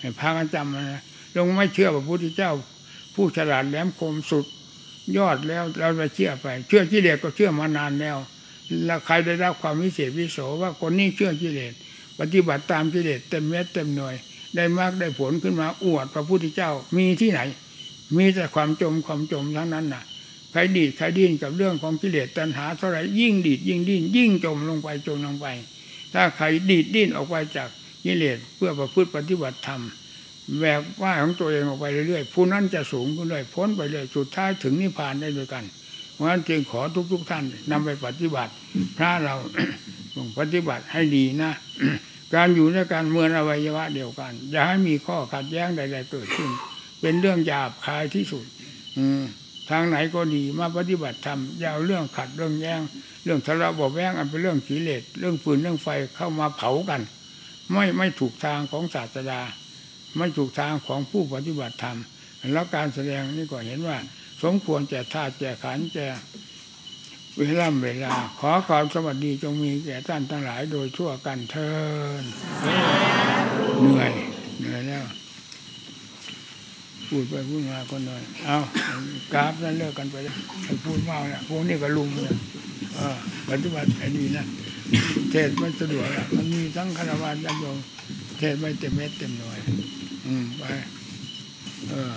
ให้พากันจำนะลงไม่เชื่อพระพุทธเจ้า ผู้ฉลาดแหลมคมสุดยอดแล้วเราไปเชื่อไป เชื่อกิเลสก็เชื่อมานานแล้วแล้วใครได้รับความวิเศษวิโสว่าคนนี้เชื่อกิเลสปฏิบัติตามกิเลสเต็มเม็ดเต็มหน่วย ได้มากได้ผลขึ้นมาอวดพระพุทธเจ้ามีที่ไหน มีแต่ความจมความจมทั้งนั้นน่ะใครดีดใครดิ้นกับเรื่องของกิเลสตัณหาเท่าไรยิ่งดีดยิ่งดิ้นยิ่งจมลงไปจมลงไป ถ้าใครดีดดิ้นออกไปจากกิเลสเพื่อประพฤติปฏิบัติธรรม แบกว่าของตัวเองออกไปเรื่อยๆผู้นั้นจะสูงขึ้นเรื่อยพ้นไปเรื่อยสุดท้ายถึงนิพพานได้ด้วยกันเพราะฉะนั้นจึงขอทุกๆท่านนำไปปฏิบัติ พระเราต้องปฏิบัติให้ดีนะ การอยู่ในการเมืองอวัยวะเดียวกัน อย่าให้มีข้อขัดแย้งใดๆเกิดขึ้น เป็นเรื่องหยาบคายที่สุด อืทางไหนก็ดีมาปฏิบัติธรรมอย่าเอาเรื่องขัดเรื่องแย้ง เรื่องทะเลาะเบาะแว้งอันเป็นเรื่องกิเลสเรื่องฟืนเรื่องไฟเข้ามาเผากัน ไม่ไม่ถูกทางของศาสดา ไม่ถูกทางของผู้ปฏิบัติธรรม แล้วการแสดงนี่ก็เห็นว่า สมควรแก่ธาแก่ขันแก่เวลาเวลา ขอความสวัสดีจงมีแก่ท่านทั้งหลายโดยทั่วกันเทินเหนื่อยเหนื่อยแล้วพูดไปพูดมาคนหน่อย เอากราฟนั้นเลิกกันไปแล้วพูดมากเนี่ยพวกนี้ก็ลุมเนี่ยปฏิบัติไอ้นี่นะเทศมันสะดวกอะมันมีทั้งคารวะญาติโยมเทศไม่เต็มเม็ดเต็มหน่วย อืมไปเออ